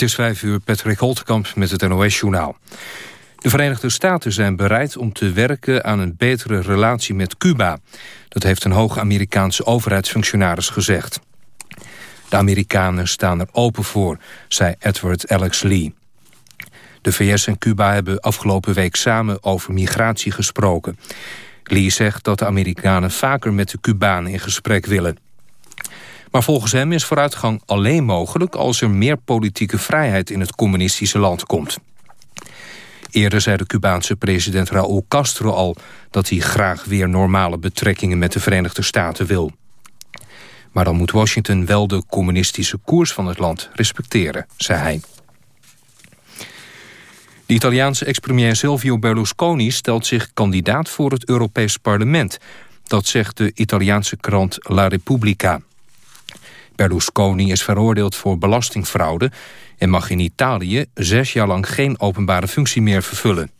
Het is vijf uur, Patrick Holtkamp met het NOS-journaal. De Verenigde Staten zijn bereid om te werken aan een betere relatie met Cuba. Dat heeft een hoge Amerikaanse overheidsfunctionaris gezegd. De Amerikanen staan er open voor, zei Edward Alex Lee. De VS en Cuba hebben afgelopen week samen over migratie gesproken. Lee zegt dat de Amerikanen vaker met de Cubanen in gesprek willen. Maar volgens hem is vooruitgang alleen mogelijk... als er meer politieke vrijheid in het communistische land komt. Eerder zei de Cubaanse president Raúl Castro al... dat hij graag weer normale betrekkingen met de Verenigde Staten wil. Maar dan moet Washington wel de communistische koers van het land respecteren, zei hij. De Italiaanse ex-premier Silvio Berlusconi stelt zich kandidaat voor het Europees Parlement. Dat zegt de Italiaanse krant La Repubblica. Berlusconi is veroordeeld voor belastingfraude... en mag in Italië zes jaar lang geen openbare functie meer vervullen.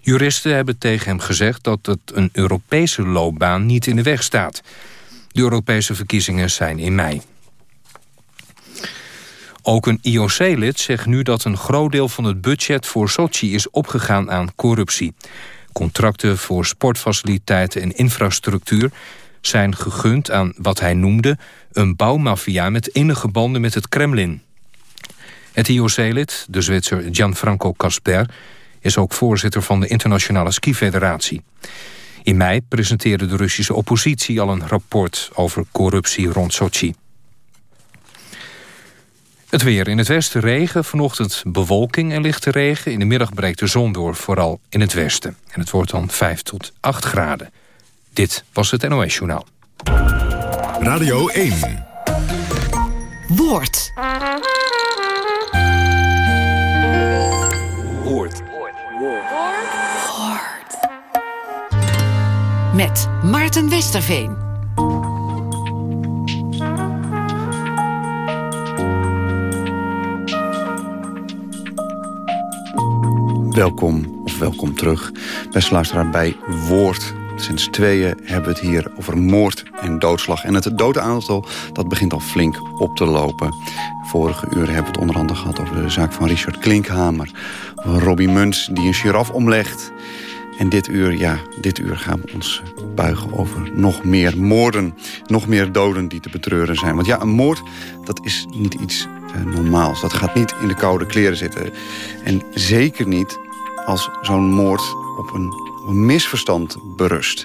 Juristen hebben tegen hem gezegd dat het een Europese loopbaan niet in de weg staat. De Europese verkiezingen zijn in mei. Ook een IOC-lid zegt nu dat een groot deel van het budget voor Sochi is opgegaan aan corruptie. Contracten voor sportfaciliteiten en infrastructuur zijn gegund aan wat hij noemde een bouwmafia met innige banden met het Kremlin. Het IOC-lid, de Zwitser Gianfranco Casper, is ook voorzitter van de Internationale Ski-federatie. In mei presenteerde de Russische oppositie al een rapport over corruptie rond Sochi. Het weer in het westen regen, vanochtend bewolking en lichte regen. In de middag breekt de zon door, vooral in het westen. En het wordt dan 5 tot 8 graden. Dit was het NOS Journaal. Radio 1. Woord. Woord. Woord. Met Maarten Westerveen. Welkom of welkom terug, beste luisteraar, bij Woord Sinds tweeën hebben we het hier over moord en doodslag. En het doodaantal dat begint al flink op te lopen. Vorige uur hebben we het onder andere gehad over de zaak van Richard Klinkhamer. Robbie Muns die een giraf omlegt. En dit uur, ja, dit uur gaan we ons buigen over nog meer moorden. Nog meer doden die te betreuren zijn. Want ja, een moord, dat is niet iets uh, normaals. Dat gaat niet in de koude kleren zitten. En zeker niet als zo'n moord op een misverstand berust.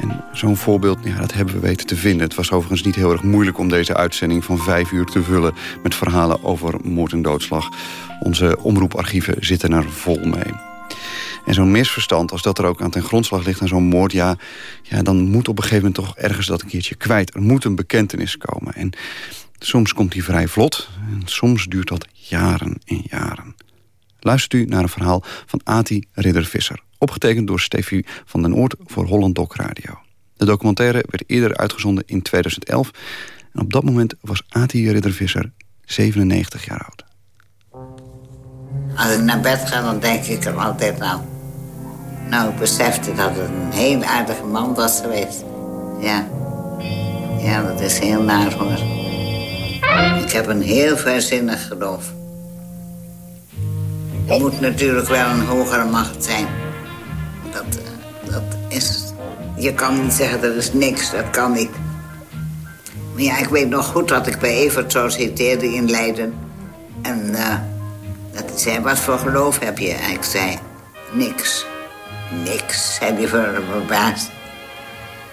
En zo'n voorbeeld, ja, dat hebben we weten te vinden. Het was overigens niet heel erg moeilijk om deze uitzending van vijf uur te vullen... met verhalen over moord en doodslag. Onze omroeparchieven zitten er vol mee. En zo'n misverstand, als dat er ook aan ten grondslag ligt aan zo'n moord... Ja, ja, dan moet op een gegeven moment toch ergens dat een keertje kwijt. Er moet een bekentenis komen. En soms komt die vrij vlot. En soms duurt dat jaren en jaren. Luistert u naar een verhaal van Ati Ridder-Visser. Opgetekend door Steffi van den Oort voor Holland Doc Radio. De documentaire werd eerder uitgezonden in 2011. En op dat moment was Ati Ridder-Visser 97 jaar oud. Als ik naar bed ga, dan denk ik er altijd aan. Nou, ik besefte dat het een heel aardige man was geweest. Ja. Ja, dat is heel naar hoor. Ik heb een heel verzinnig geloof. Er moet natuurlijk wel een hogere macht zijn. Je kan niet zeggen, dat is niks, dat kan niet. Maar ja, ik weet nog goed dat ik bij Evert solliciteerde in Leiden. En uh, dat zei, wat voor geloof heb je? En ik zei, niks. Niks, zei hij verbaasd.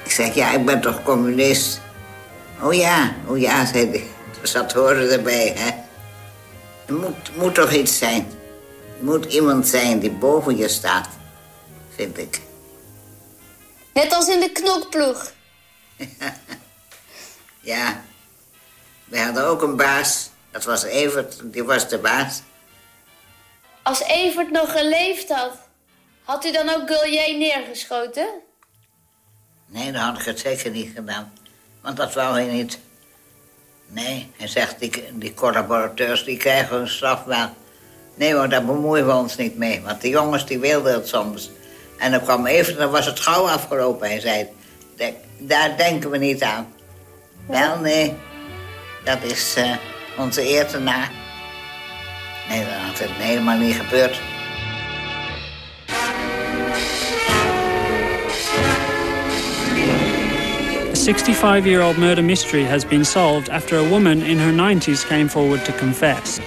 Ik zeg, ja, ik ben toch communist? Oh ja, oh ja, zei hij. Dus dat hoorde erbij, hè. Er moet, moet toch iets zijn moet iemand zijn die boven je staat, vind ik. Net als in de knokploeg. ja, we hadden ook een baas. Dat was Evert, die was de baas. Als Evert nog geleefd had, had u dan ook Gullier neergeschoten? Nee, dat had ik het zeker niet gedaan. Want dat wou hij niet. Nee, hij zegt, die, die collaborateurs die krijgen een strafbaan. Nee hoor, daar bemoeien we ons niet mee. Want de jongens die wilden het soms. En dan kwam even, dan was het gauw afgelopen. Hij zei, daar denken we niet aan. Wel, nee. Dat is uh, onze eer na. Nee, dan had het helemaal niet gebeurd. A 65 year old murder mystery has been solved after a woman in her 90s came forward to confess.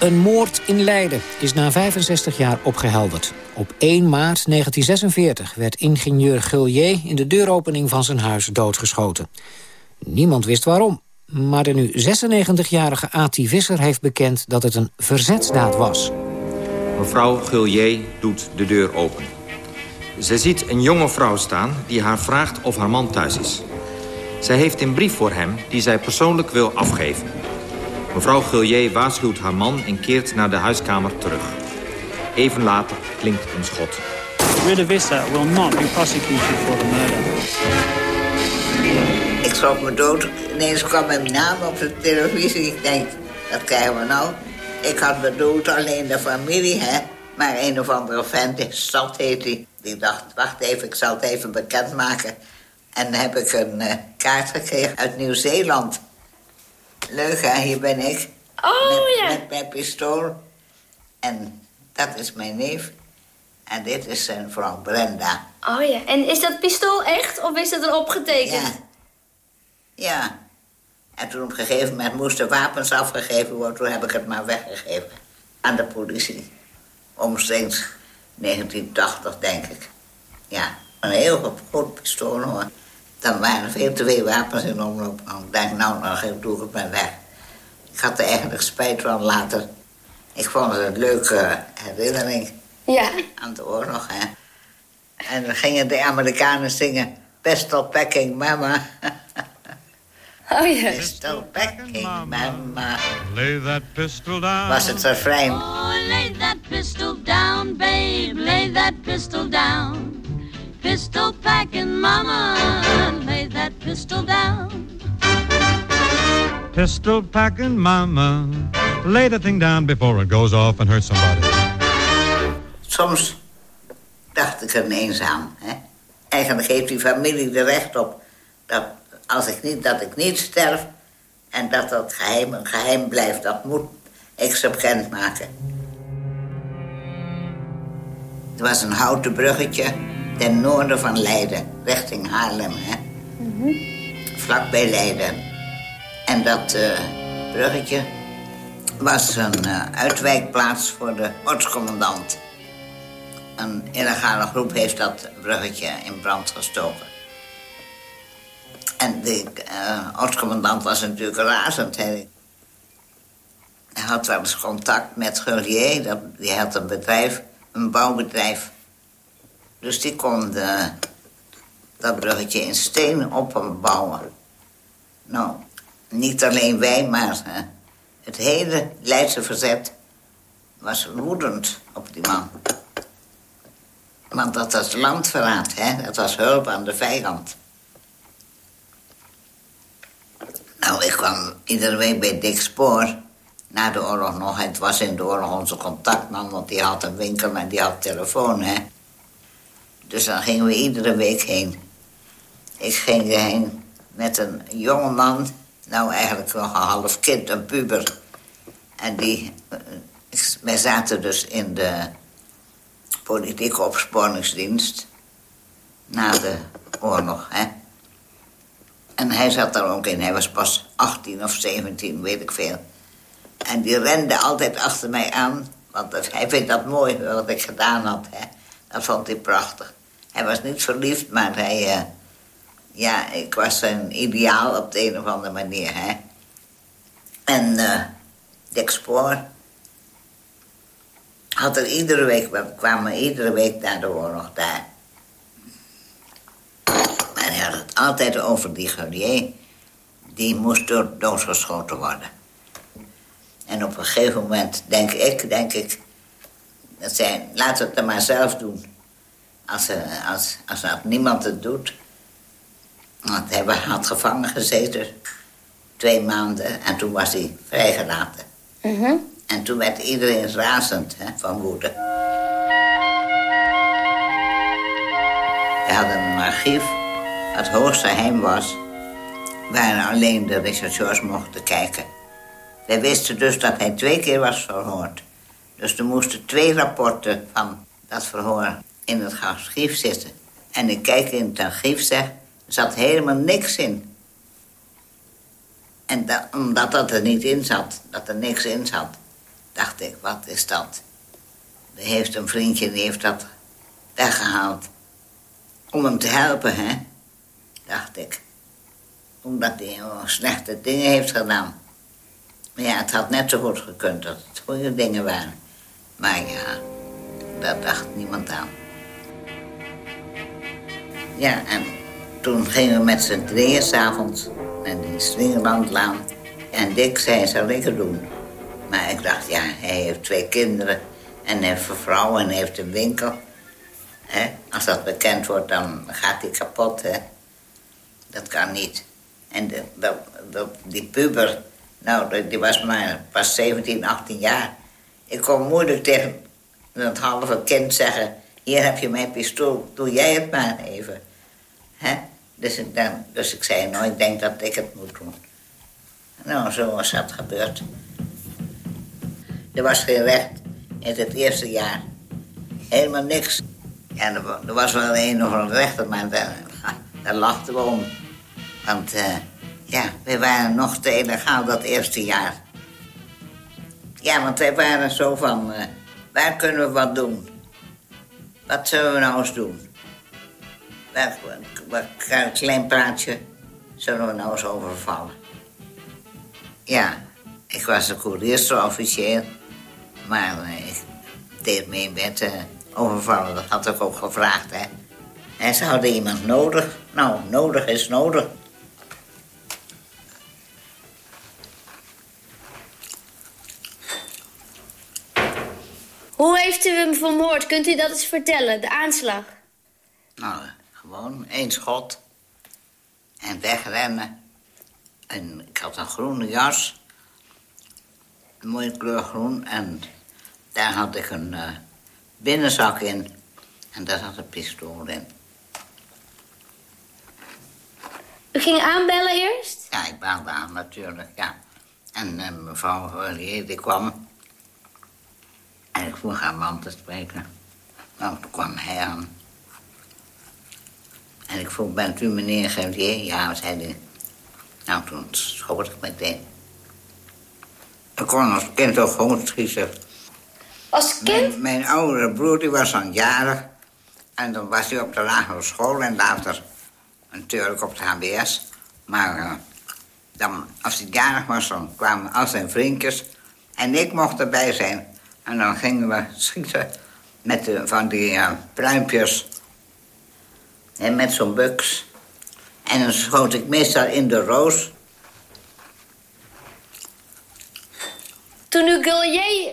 Een moord in Leiden is na 65 jaar opgehelderd. Op 1 maart 1946 werd ingenieur Gullier in de deuropening van zijn huis doodgeschoten. Niemand wist waarom, maar de nu 96-jarige Ati Visser heeft bekend dat het een verzetsdaad was. Mevrouw Gullier doet de deur open. Ze ziet een jonge vrouw staan die haar vraagt of haar man thuis is. Zij heeft een brief voor hem die zij persoonlijk wil afgeven. Mevrouw Gullier waarschuwt haar man en keert naar de huiskamer terug. Even later klinkt een schot. Rita Visser will not be prosecuted for the murder. Ik schrok me dood. Ineens kwam mijn naam op de televisie. Ik denk, wat krijgen we nou? Ik had bedoeld alleen de familie, hè. Maar een of andere vent, Stad heet hij. Die dacht, wacht even, ik zal het even bekendmaken. En dan heb ik een eh, kaart gekregen uit Nieuw-Zeeland. Leuk, hè? Hier ben ik. Oh met, ja. Met mijn pistool. En dat is mijn neef. En dit is zijn vrouw Brenda. Oh ja. En is dat pistool echt of is het er opgetekend? Ja. Ja. En toen op een gegeven moment moesten wapens afgegeven worden. Toen heb ik het maar weggegeven aan de politie. Omstreeks 1980, denk ik. Ja, een heel groot pistool hoor. Dan waren er veel te veel wapens in omloop. En ik denk, nou, dan doe ik het maar weg. Ik had er eigenlijk spijt van later. Ik vond het een leuke herinnering Ja. aan de oorlog, hè. En dan gingen de Amerikanen zingen... Pistol packing mama. Oh ja. Pistol packing mama. Lay that pistol down. Was het refrein. Oh, lay that pistol down, babe, lay that pistol down. Pistol packing mama, lay that pistol down. Pistol packing mama. Lay the thing down before it goes off and hurts somebody. Soms dacht ik er ineens aan. Hè. Eigenlijk heeft die familie er recht op... dat als ik niet, dat ik niet sterf... en dat dat geheim een geheim blijft. Dat moet ik ze bekendmaken. Er was een houten bruggetje ten noorden van Leiden, richting Haarlem. Hè? Vlakbij Leiden. En dat eh, bruggetje was een eh, uitwijkplaats voor de ortscommandant. Een illegale groep heeft dat bruggetje in brand gestoken. En de uh, ortscommandant was natuurlijk razend. Hij had wel eens contact met Gullier. Die had een bedrijf, een bouwbedrijf. Dus die kon de, dat bruggetje in steen opbouwen. Nou, niet alleen wij, maar uh, het hele Leidse verzet was woedend op die man. Want dat was landverraad, hè? dat was hulp aan de vijand. Nou, ik kwam iedere week bij Dick Spoor. Na de oorlog nog. Het was in de oorlog onze contactman, want die had een winkel en die had telefoon, hè. Dus dan gingen we iedere week heen. Ik ging heen met een jonge man, nou eigenlijk nog een half kind, een puber. En die, wij zaten dus in de politieke opsporingsdienst na de oorlog, hè. En hij zat daar ook in. Hij was pas 18 of 17, weet ik veel. En die rende altijd achter mij aan. Want hij vindt dat mooi wat ik gedaan had. Hè. Dat vond hij prachtig. Hij was niet verliefd, maar hij... Uh, ja, ik was zijn ideaal op de een of andere manier. Hè. En uh, Dick Spoor had er iedere week... We kwamen iedere week naar de oorlog daar. Maar hij had het altijd over die Gullier. Die moest door doodgeschoten worden. En op een gegeven moment denk ik, denk ik... Dat zij, laat het er maar zelf doen. Als, als, als, als niemand het doet. Want hij had gevangen gezeten. Twee maanden. En toen was hij vrijgelaten. Mm -hmm. En toen werd iedereen razend hè, van woede. We hadden een archief. Het hoogste geheim was... waar alleen de rechercheurs mochten kijken. Wij wisten dus dat hij twee keer was verhoord. Dus er moesten twee rapporten van dat verhoor in het archief zitten. En ik kijk in het archief, zeg, er zat helemaal niks in. En da- omdat dat er niet in zat, dat er niks in zat, dacht ik, wat is dat? Er heeft een vriendje, die heeft dat weggehaald. Om hem te helpen, hè? Dacht ik. Omdat hij slechte dingen heeft gedaan. Maar ja, het had net zo goed gekund dat het goede dingen waren. Maar ja, daar dacht niemand aan. Ja, en toen gingen we met z'n drieën s'avonds naar die Swingelandlaan. En Dick zei, zal ik het doen? Maar ik dacht, ja, hij heeft twee kinderen en heeft een vrouw en heeft een winkel. Als dat bekend wordt, dan gaat hij kapot. Dat kan niet. En de, de- de- die puber, nou, die was maar pas 17, 18 jaar. Ik kon moeilijk tegen dat halve kind zeggen... hier heb je mijn pistool, doe jij het maar even. Hè? Dus, ik, dan, dus ik zei, nou, ik denk dat ik het moet doen. Nou, zo was dat gebeurd. Er was geen recht in het eerste jaar. Helemaal niks. Ja, er, wa- was wel een of andere rechter, maar daar, daar lachten we om. Want eh, ja, we waren nog te illegaal dat eerste jaar. Ja, want wij waren zo van, eh, waar kunnen we wat doen? Wat zullen we nou eens doen? Waar- een klein praatje zullen we nou eens overvallen? Ja, ik was de koeriersofficier, maar eh, ik deed mee met eh, overvallen. Dat had ik ook gevraagd, hè. En ze hadden iemand nodig. Nou, nodig is nodig. Hoe heeft u hem vermoord? Kunt u dat eens vertellen, de aanslag? Nou, gewoon één schot. En wegrennen. En ik had een groene jas. Een mooie kleur groen. En daar had ik een eh, binnenzak in. En daar zat een pistool in. U ging aanbellen eerst? Ja, ik belde aan natuurlijk, ja. En eh, mevrouw Verlier, die kwam. En ik vroeg haar man te spreken. Nou, toen kwam hij aan. En ik vroeg, bent u meneer Gerlier? Ja, zei hij. Nou, toen schoot ik meteen. Ik kon als kind ook gewoon schieten. Als Mijn, mijn oudere broer die was dan jarig. En dan was hij op de lagere school en later natuurlijk op de HBS. Maar eh, dan, als hij jarig was, dan kwamen al zijn vriendjes. En ik mocht erbij zijn. En dan gingen we schieten met de, van die eh, pluimpjes. En met zo'n buks. En dan schoot ik meestal in de roos. Toen u Gullier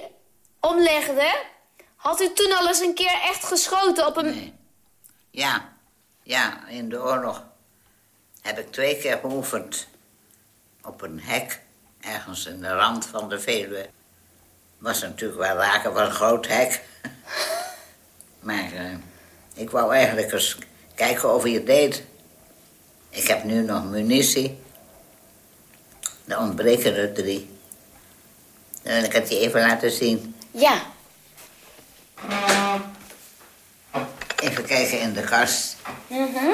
omlegde, had u toen al eens een keer echt geschoten op een... Ja, ja, in de oorlog heb ik twee keer geoefend op een hek, ergens in de rand van de Veluwe. Was natuurlijk wel raken, was een groot hek. maar eh, ik wou eigenlijk eens kijken of hij het deed. Ik heb nu nog munitie. Er ontbreken er drie. Dan wil ik het je even laten zien. Ja. Even kijken in de kast. Mhm.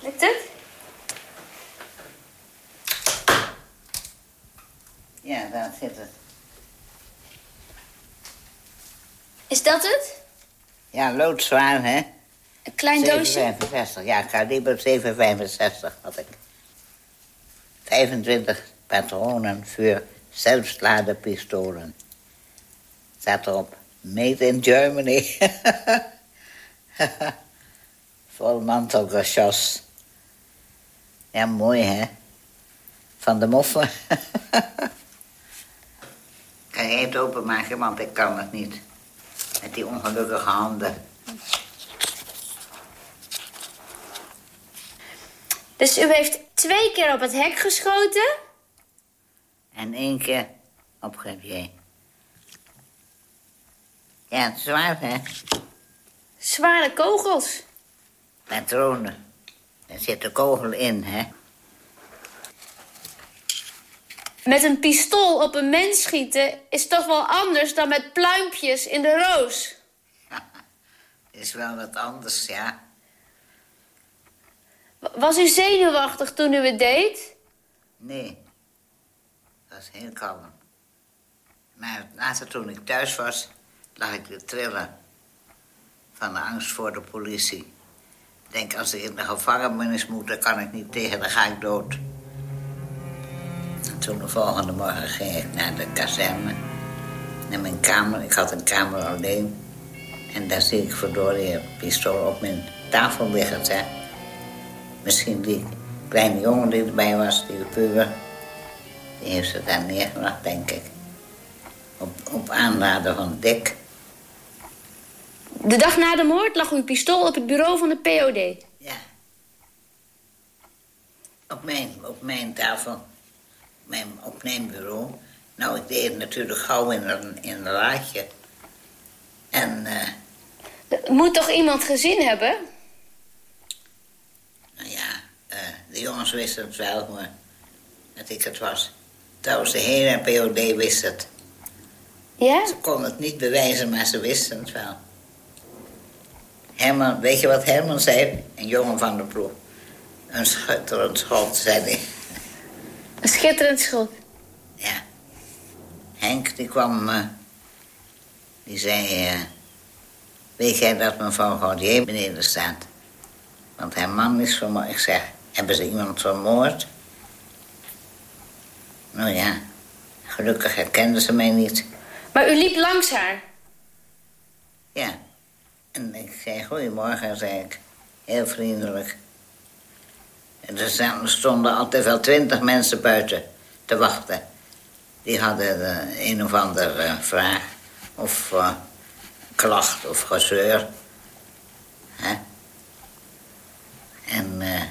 Lukt het? Ja, daar zit het. Is dat het? Ja, loodzwaar, hè? Een klein doosje? 765, ja, kaliber 765 had ik. 25 patronen voor zelfsladenpistolen. Staat erop, made in Germany. Vol mantelgeschoss. Ja, mooi, hè? Van de moffen. kan je het openmaken, want ik kan het niet. Met die ongelukkige handen. Dus u heeft twee keer op het hek geschoten? En één keer op Gavier. Ja, het is zwaar, hè? Zware kogels. Patronen. Er zit de kogel in, hè? Met een pistool op een mens schieten is toch wel anders dan met pluimpjes in de roos. Is wel wat anders, ja. Was u zenuwachtig toen u het deed? Nee. Dat was heel kalm. Maar later toen ik thuis was, lag ik te trillen. Van de angst voor de politie. Ik denk, als ik in de gevangenis moet, dan kan ik niet tegen, dan ga ik dood. En toen de volgende morgen ging ik naar de kazerne. Naar mijn kamer. Ik had een kamer alleen. En daar zie ik verdorie een pistool op mijn tafel liggen. Hè. Misschien die kleine jongen die erbij was, die puber. Die heeft ze daar neergelegd, denk ik. Op, op aanraden van Dick. De dag na de moord lag uw pistool op het bureau van de POD. Ja. Op mijn, op mijn tafel. Mijn, op mijn bureau. Nou, ik deed het natuurlijk gauw in een, in een laadje. En Er moet toch iemand gezien hebben? nou ja, eh, de jongens wisten het wel, maar dat ik het was. Trouwens, de hele POD wist het. Ja? Ze konden het niet bewijzen, maar ze wisten het wel. Herman, weet je wat Herman zei? Een jongen van de ploeg. Een schutterend schot, zei hij. Een schitterend schot. Ja. Henk, die kwam... eh, die zei... eh, weet jij dat mevrouw Gaudier beneden staat? Want haar man is vermoord. Ik zeg, hebben ze iemand vermoord? Nou ja, gelukkig herkenden ze mij niet. Maar u liep langs haar. Ja. En ik zei, goedemorgen, zei ik. Heel vriendelijk. Er stonden altijd wel twintig mensen buiten te wachten. Die hadden eh, een of andere eh, vraag. Of eh, klacht of gezeur. Hè? En eh,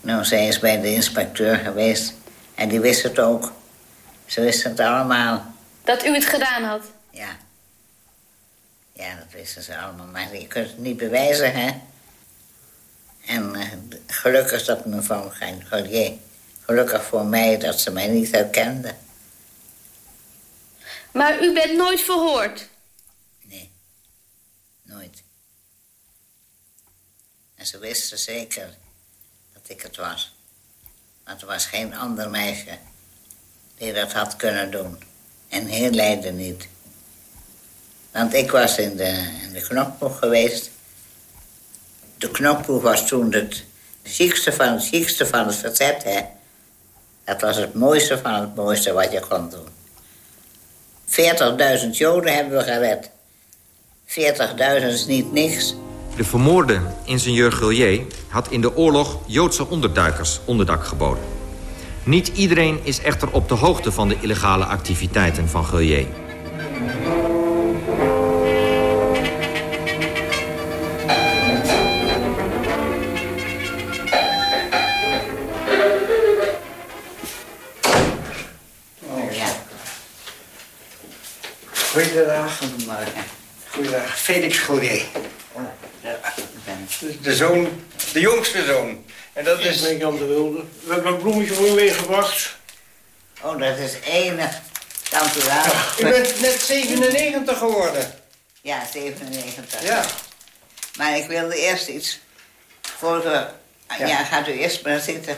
nou, zij is bij de inspecteur geweest. En die wist het ook. Ze wisten het allemaal. Dat u het gedaan had. Ja. Ja, dat wisten ze allemaal. Maar je kunt het niet bewijzen, hè? En eh, gelukkig dat mevrouw Gaudier... Gelukkig voor mij dat ze mij niet herkende. Maar u bent nooit verhoord. Nooit. En ze wisten zeker dat ik het was. Want er was geen ander meisje die dat had kunnen doen. En heel Leiden niet. Want ik was in de, in de knokploeg geweest. De knokploeg was toen het ziekste van het ziekste van het verzet, hè. Dat was het mooiste van het mooiste wat je kon doen. 40.000 Joden hebben we gered. 40.000 is niet niks. De vermoorde ingenieur Gullier had in de oorlog Joodse onderduikers onderdak geboden. Niet iedereen is echter op de hoogte van de illegale activiteiten van Gullier. Goedemorgen. Goeiedag. Felix Goulier. Ja, ik ben De zoon, de jongste zoon. En dat is... ben Jan de Wilde. We hebben een bloemetje voor u meegebracht. Oh, dat is enig. Dank u wel. U bent net 97 geworden. Ja, 97. Ja. Maar ik wilde eerst iets. Voor we... Ja, gaat u eerst maar zitten.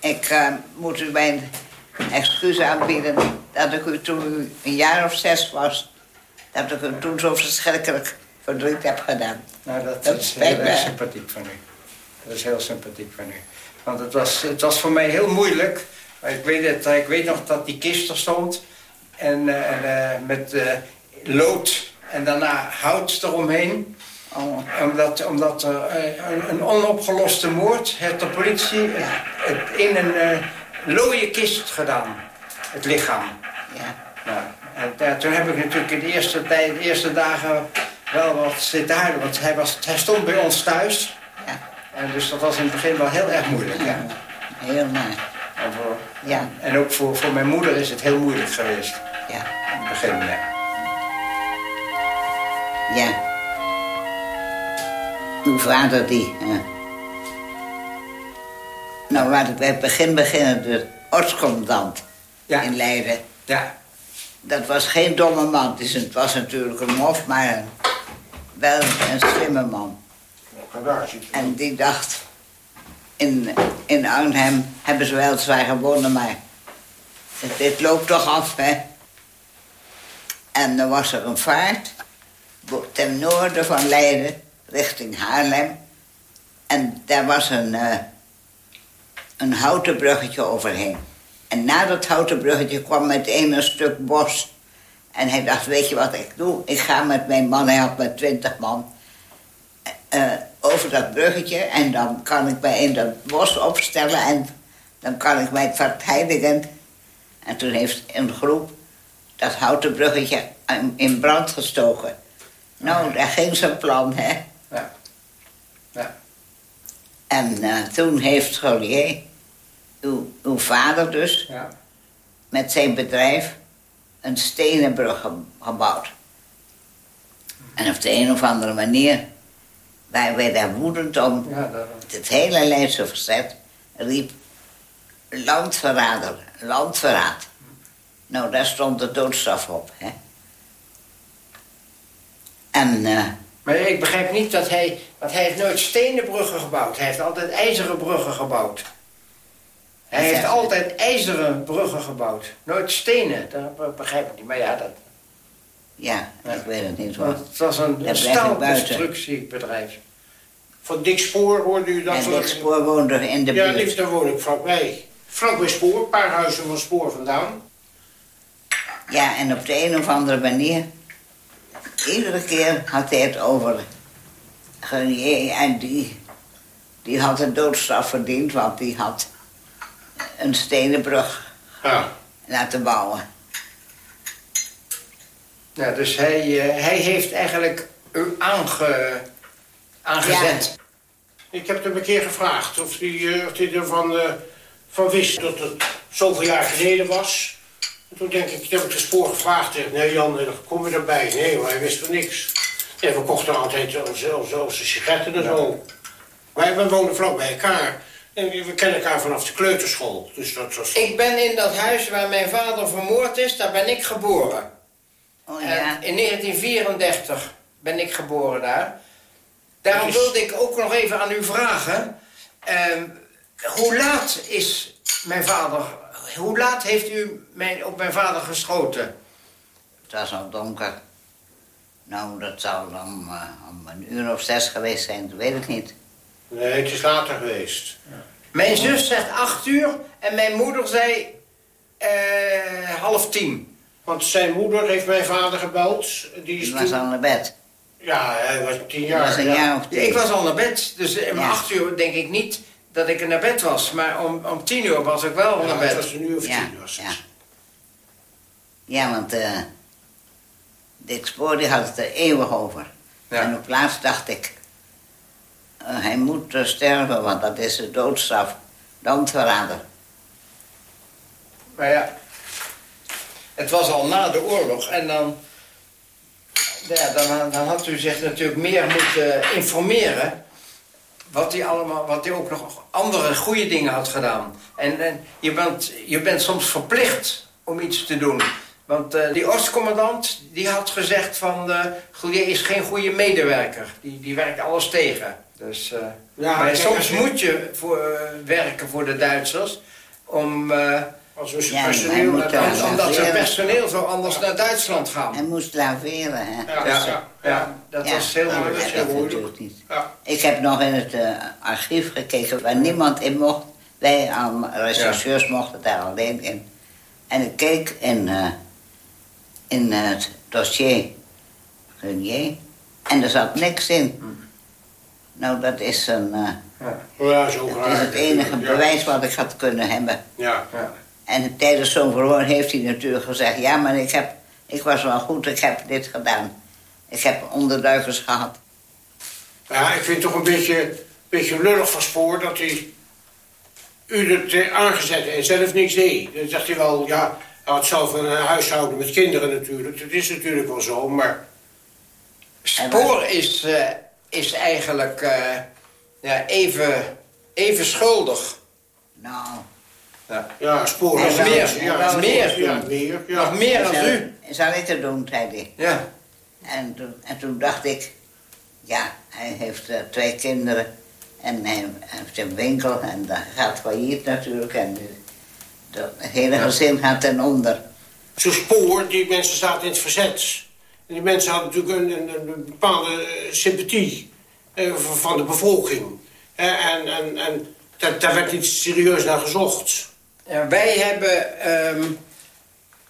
Ik eh, moet u mijn excuus aanbieden dat ik u toen u een jaar of zes was... dat ik u toen zo verschrikkelijk verdriet heb gedaan. Nou, dat, Dat is heel erg sympathiek van u. Dat is heel sympathiek van u. Want het was, het was voor mij heel moeilijk. Ik weet, het, ik weet nog dat die kist er stond. En, eh, en, eh, met eh, lood en daarna hout eromheen. Omdat, omdat er eh, een, onopgeloste moord heeft de politie het, het in een looie kist gedaan. Het lichaam. Ja. Nou, en ja, toen heb ik natuurlijk in de eerste, tijd, de eerste dagen wel wat zitten huilen. Want hij, was, hij stond bij ons thuis. Ja. En dus dat was in het begin wel heel erg moeilijk. Ja. Heel naar. En, voor, Ja. en ook voor, voor mijn moeder is het heel moeilijk geweest. Ja. In het begin, ja. Ja. Uw vader die... eh, Nou, laat ik bij het begin beginnen. De ortscommandant in Leiden. Ja. Dat was geen domme man. Het was natuurlijk een mof, maar wel een slimme man. En die dacht... In, in Arnhem hebben ze wel zwaar gewonnen, maar... het- Dit loopt toch af, hè? En dan was er een vaart ten noorden van Leiden, richting Haarlem. En daar was een, eh, een houten bruggetje overheen. En na dat houten bruggetje kwam meteen een stuk bos. En hij dacht, weet je wat ik doe? Ik ga met mijn man, hij had met twintig man... eh, over dat bruggetje en dan kan ik mij in dat bos opstellen... en dan kan ik mij verdedigen. En toen heeft een groep dat houten bruggetje in- brand gestoken. Nou, daar ging zijn plan, hè. Ja. Ja. En eh, toen heeft Golier, uw, uw vader dus, Ja. met zijn bedrijf een stenen brug ge- gebouwd. En op de een of andere manier waren wij daar woedend om. Ja, dat, Het hele Leidse verzet riep landverrader, landverraad. Nou, daar stond de doodstraf op, hè. En eh, Maar ik begrijp niet dat hij... Want hij heeft nooit stenen bruggen gebouwd. Hij heeft altijd ijzeren bruggen gebouwd. Hij heeft Ja. altijd ijzeren bruggen gebouwd. Nooit stenen. Dat be- begrijp ik niet. Maar ja, dat, ja, ik weet het niet hoor. het was een, een staalconstructiebedrijf. Van Dick Spoor hoorde u dat? En van- Dick Spoor woonde in de Ja, buurt. liefst, daar woon ik vlakbij. Vlakbij Spoor, een paar huizen van Spoor vandaan. Ja, en op de een of andere manier... Iedere keer had hij het over Grenier en die... Die had een doodstraf verdiend, want die had een stenen brug Ja. laten bouwen. Ja, dus hij, eh, hij heeft eigenlijk u aange, aangezet. Ik heb hem een keer gevraagd of hij, eh, of hij ervan eh, van wist dat het zoveel jaar geleden was. En toen denk ik, toen heb ik de spoor gevraagd. Nee Jan, eh, kom je erbij? Nee, maar hij wist van niks. En we kochten altijd onze, onze, onze sigaretten en zo. Wij, wij wonen vlak bij elkaar. En we kennen elkaar vanaf de kleuterschool. Dus dat was... Ik ben in dat huis waar mijn vader vermoord is, daar ben ik geboren. Oh En ja, in 1934 ben ik geboren daar. Daarom is- wilde ik ook nog even aan u vragen. ehm, hoe laat is mijn vader... Hoe laat heeft u mijn, op mijn vader geschoten? het was al donker. Nou, dat zou dan eh, om een uur of zes geweest zijn, dat weet ik niet. Nee, het is later geweest. Mijn zus zegt acht uur en mijn moeder zei eh, half tien. Want zijn moeder heeft mijn vader gebeld. Die is Die was toen- al naar bed. Ja, hij was tien jaar. was een ja. jaar of tien. Ik was al naar bed, dus om Ja. acht uur denk ik niet dat ik naar bed was. Maar om, om tien uur was ik wel Ja, naar het bed. was een uur of Ja, tien was het. ja. Ja, want eh Dick Spoor die had het er eeuwig over. Ja. En op laatst dacht ik... eh, hij moet eh, sterven, want dat is de doodstraf. Landverrader. Maar ja, het was al na de oorlog en dan, dan, dan had u zich natuurlijk meer moeten informeren. Wat hij allemaal, wat hij ook nog andere goede dingen had gedaan. En, je, bent, je bent soms verplicht om iets te doen. Want eh, die ortscommandant die had gezegd van... Goulier is geen goede medewerker. Die, die werkt alles tegen. Dus, eh, Ja, maar kijk, soms moet je voor, eh, werken voor de Duitsers... om... eh, Als we Ja, personeel omdat zijn Ja. personeel zo anders naar Duitsland gaan. Hij moest laveren, hè. Ja, Ja, ja. ja, dat Ja, was heel moeilijk. dat heel moeilijk. niet. Ja. Ik heb nog in het eh, archief gekeken waar niemand in mocht. Wij aan rechercheurs mochten daar alleen in. En ik keek in, eh, in het dossier Grenier en er zat niks in. Nou, dat is, een, eh, Ja, zo dat graag. is het enige Ja. bewijs wat ik had kunnen hebben. Ja. En tijdens zo'n verhoor heeft hij natuurlijk gezegd... ja, maar ik, heb, ik was wel goed, ik heb dit gedaan. Ik heb onderduikers gehad. ja, ik vind het toch een beetje, beetje lullig van spoor dat hij u het eh, aangezet en zelf niks deed. Dan zegt hij wel, ja, hij had zelf een eh, huishouden met kinderen natuurlijk. Dat is natuurlijk wel zo, maar Spoor is, eh, is eigenlijk eh, ja, even, even schuldig. Nou. Ja, ja sporen. Nog meer, Ja, nog meer. Ja, meer. Ja. Nog meer als u. Zal ik het doen, zei hij. Ja. En toen, en toen dacht ik, ja, hij heeft eh, twee kinderen en hij heeft een winkel en dat gaat failliet natuurlijk. En het hele gezin gaat ten onder. Zo'n spoor, die mensen zaten in het verzet. En die mensen hadden natuurlijk een, een, een bepaalde eh, sympathie eh, van- de bevolking. Eh, en en, en daar, daar werd niet serieus naar gezocht. Ja, wij, hebben, ehm,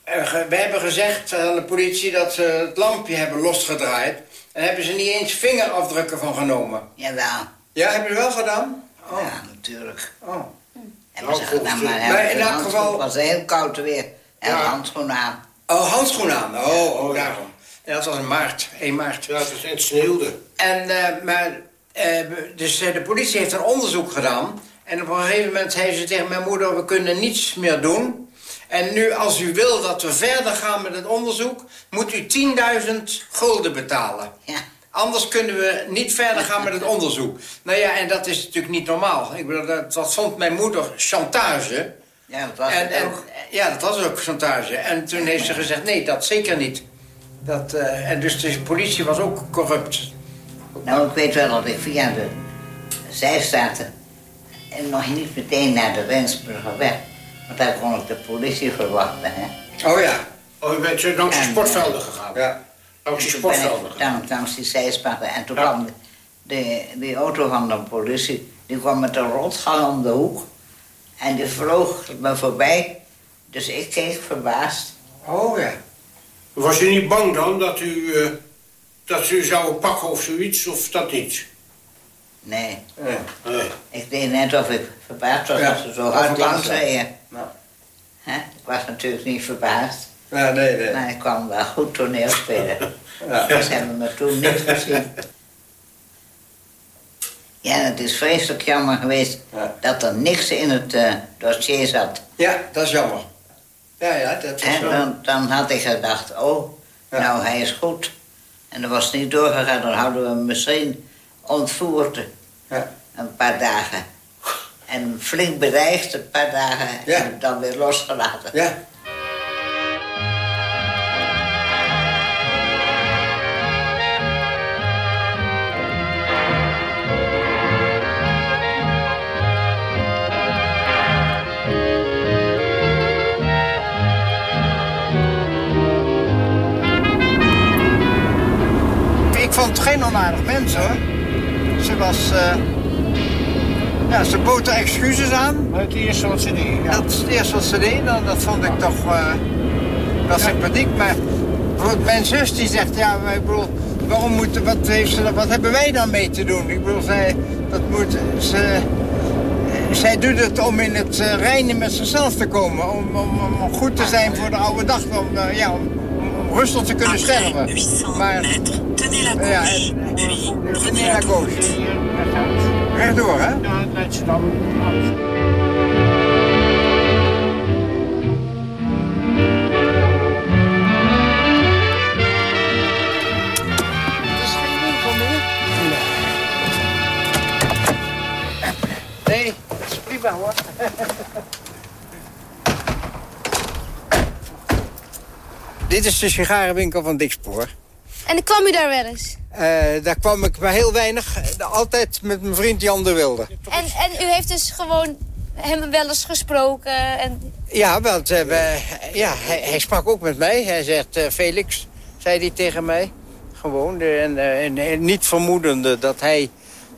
eh, ge- wij hebben gezegd aan de politie dat ze het lampje hebben losgedraaid. En hebben ze niet eens vingerafdrukken van genomen. Jawel. Ja, hebben ze wel gedaan? Ja, natuurlijk. Oh. Hebben ze Nou, gedaan, maar maar in elk geval- Het was heel koud weer. En handschoenen aan. Oh, handschoenen aan. Oh, oh daarom. Ja, dat was in maart, 1 maart. Ja, het, het sneeuwde. En, eh, maar, eh, dus eh, de politie heeft een onderzoek gedaan. En op een gegeven moment zei ze tegen mijn moeder... we kunnen niets meer doen. En nu, als u wil dat we verder gaan met het onderzoek... moet u 10.000 gulden betalen. Ja. Anders kunnen we niet verder gaan met het onderzoek. Nou ja, en dat is natuurlijk niet normaal. Ik bedoel, dat, dat vond mijn moeder chantage. Ja, dat was en, het en, ook. Ja, dat was ook chantage. En toen heeft ze gezegd, nee, dat zeker niet. Dat, eh, en dus de politie was ook corrupt. Nou, ik weet wel dat ik via de zijstraten en nog niet meteen naar de Rensburger weg. Want daar kon ik de politie verwachten, hè. Oh ja. Oh, je bent zo langs de En, sportvelden gegaan. Ja. Langs ik sportvelden gegaan. langs die zijspatten. En toen kwam de, de, die auto van de politie, die kwam met een rotgang om de hoek. En die vloog me voorbij. Dus ik keek verbaasd. Oh ja. Was u niet bang dan dat u, eh, dat ze u zouden pakken of zoiets, of dat niet? Nee. Nee. Ik deed net of ik verbaasd was Ja, dat ze zo hard langs reden. Hè? Ik was natuurlijk niet verbaasd. Ja, nee, nee. Maar ik kwam wel goed toneel spelen. Ja. Ze hebben me toen niet gezien. Ja, het is vreselijk jammer geweest dat er niks in het eh, dossier zat. Ja, dat is jammer. Ja, ja, dat is En dan, dan had ik gedacht, oh, nou hij is goed. En dat was niet doorgegaan, dan hadden we hem misschien ontvoerd. Ja. Een paar dagen. En flink bedreigd, een paar dagen. En dan weer losgelaten. Ja. Vond het geen onaardig mens hoor. Ze was. eh, ja, ze bood er excuses aan. Het eerste wat ze deed. Ja. Dat is het eerste wat ze deed. Nou, dat vond ik toch eh, wel sympathiek. Maar bijvoorbeeld mijn zus die zegt, ja, ik bedoel, waarom moet, wat, heeft ze, wat hebben wij dan mee te doen? Ik bedoel, zij, dat moet, ze, zij doet het om in het uh, reinen met zichzelf te komen. Om, om, om goed te zijn voor de oude dag. Om, uh, ja, om rustig te kunnen sterven. Maar, ja, en, la gauche. Rechtdoor, hè? Nee, dat is prima hoor. Dit is de sigarenwinkel van Dikspoor. En kwam u daar wel eens? Eh, daar kwam ik maar heel weinig. Altijd met mijn vriend Jan de Wilde. En, en u heeft dus gewoon hem wel eens gesproken en... Ja, want eh, we- ja, hij, hij sprak ook met mij. Hij zegt, eh, Felix, zei hij tegen mij. Gewoon. En, en, en niet vermoedende dat hij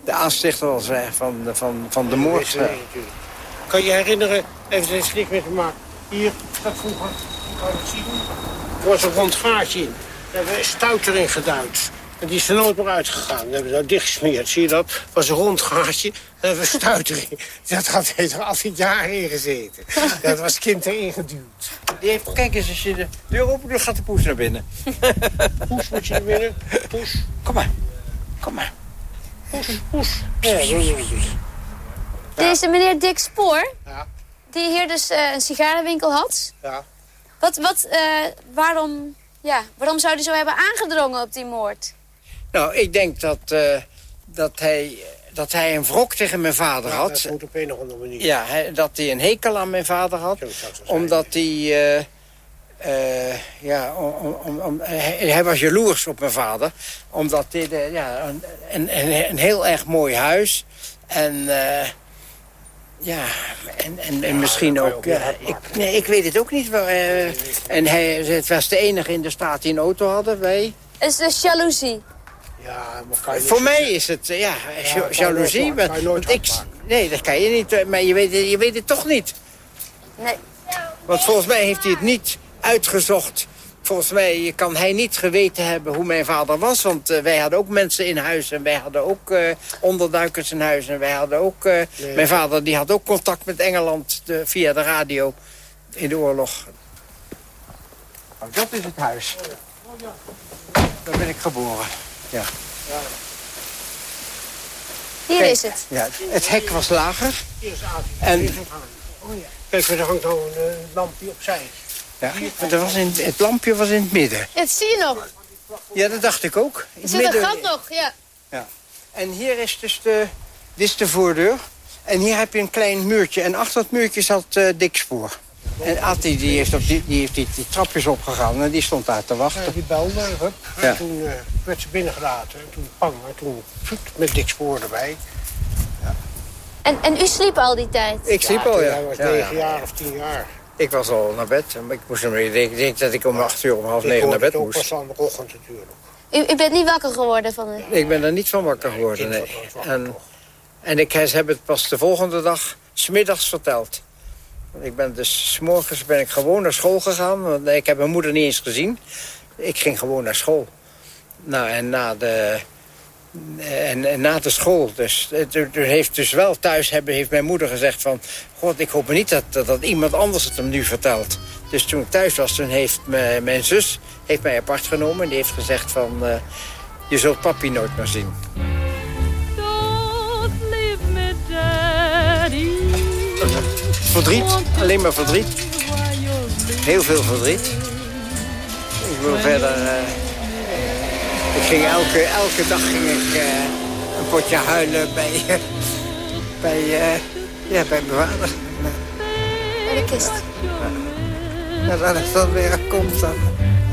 de aanstichter was van, de- van, van de moord. Kan je herinneren, even een slik met te maken. Hier, dat vroeger, kan je het zien? Er was een rond gaatje in. Daar hebben we stout erin geduid. En die is er nooit meer uitgegaan. Dan hebben we dat dichtgesmeerd, zie je dat? Was een rond gaatje, daar hebben we stout erin. Dat had heeft er al die jaren in gezeten. Dat was kind erin geduwd. Die heeft, kijk eens, als je de deur open doet, gaat de poes naar binnen. Poes moet je naar binnen. Poes. Kom maar. Kom maar. Poes, poes. Ja. Deze meneer Dick Spoor, Ja. die hier dus eh, een sigarenwinkel had. Ja. Wat, wat, eh, waarom, ja, waarom zou hij zo hebben aangedrongen op die moord? Nou, ik denk dat, eh, dat hij dat hij een wrok tegen mijn vader Ja, had. dat moet op een of andere manier. Ja, hij- dat hij een hekel aan mijn vader had. Omdat hij... eh, eh, ja, om, om, om, hij, hij was jaloers op mijn vader. Omdat dit ja, een, een, een, een heel erg mooi huis. En... eh, ja, en, en, en misschien ook... Ja, ik, nee, ik weet het ook niet. waar, eh, en hij het was de enige in de staat die een auto hadden. Wij. Is de jaloezie. Ja, maar kan je Voor mij is het, eh, ja, Ja, ja dat kan je jaloezie. nooit- kan je nooit want ik, nee, dat kan je niet. eh, Maar je weet, het- je weet het toch niet. Nee. Want volgens mij heeft hij het niet uitgezocht. Volgens mij kan hij niet geweten hebben hoe mijn vader was. Want eh, wij hadden ook mensen in huis. En wij hadden ook eh, onderduikers in huis. En wij hadden ook... eh, Nee. Mijn vader die had ook contact met Engeland de- via de radio in de oorlog. Nou, dat is het huis. Daar ben ik geboren. Ja. Hier Kijk, is het. Ja, het hek was lager. Hier is. En- Oh ja. Kijk, er hangt een lampje opzij. Ja, maar er was in, het lampje was in het midden. Dat zie je nog. Ja, dat dacht ik ook. In Er het zit een midden- gat nog, ja. Ja. En hier is dus de, dit is de voordeur. En hier heb je een klein muurtje. En achter het muurtje zat eh dik spoor. En Atti die heeft, op die, die, heeft die, die trapjes opgegaan en die stond daar te wachten. Ja, die belde, hup. Ja. En toen eh, werd ze binnengelaten. En toen pang, en toen voet, met dik spoor erbij. En, en u sliep al die tijd? Ik sliep al, ja. Hij was Ja, negen ja. jaar of tien jaar. Ik was al naar bed. Ik, moest hem, ik denk, ik denk dat ik om acht uur, om half Ik negen naar bed het ook moest. pas aan de ochtend natuurlijk. U, u bent niet wakker geworden van de... Ik ben er niet van wakker geworden, nee. En, en ik ze hebben het pas de volgende dag, smiddags verteld. Ik ben dus, s morgens ben ik gewoon naar school gegaan. Want ik heb mijn moeder niet eens gezien. Ik ging gewoon naar school. Nou, en na de, en, en na de school, dus, het, het heeft dus wel thuis hebben, heeft mijn moeder gezegd van... God, ik hoop niet dat, dat, dat iemand anders het hem nu vertelt. Dus toen ik thuis was, toen heeft mijn, mijn zus heeft mij apart genomen. En die heeft gezegd van, eh, je zult papi nooit meer zien. Don't leave me, Daddy. Verdriet, alleen maar verdriet. Heel veel verdriet. Ik wil verder... eh, ik ging elke, elke dag ging ik eh, een potje huilen bij, bij, eh, ja, bij mijn vader. Bij de kist. En dat is dan weer komt dan.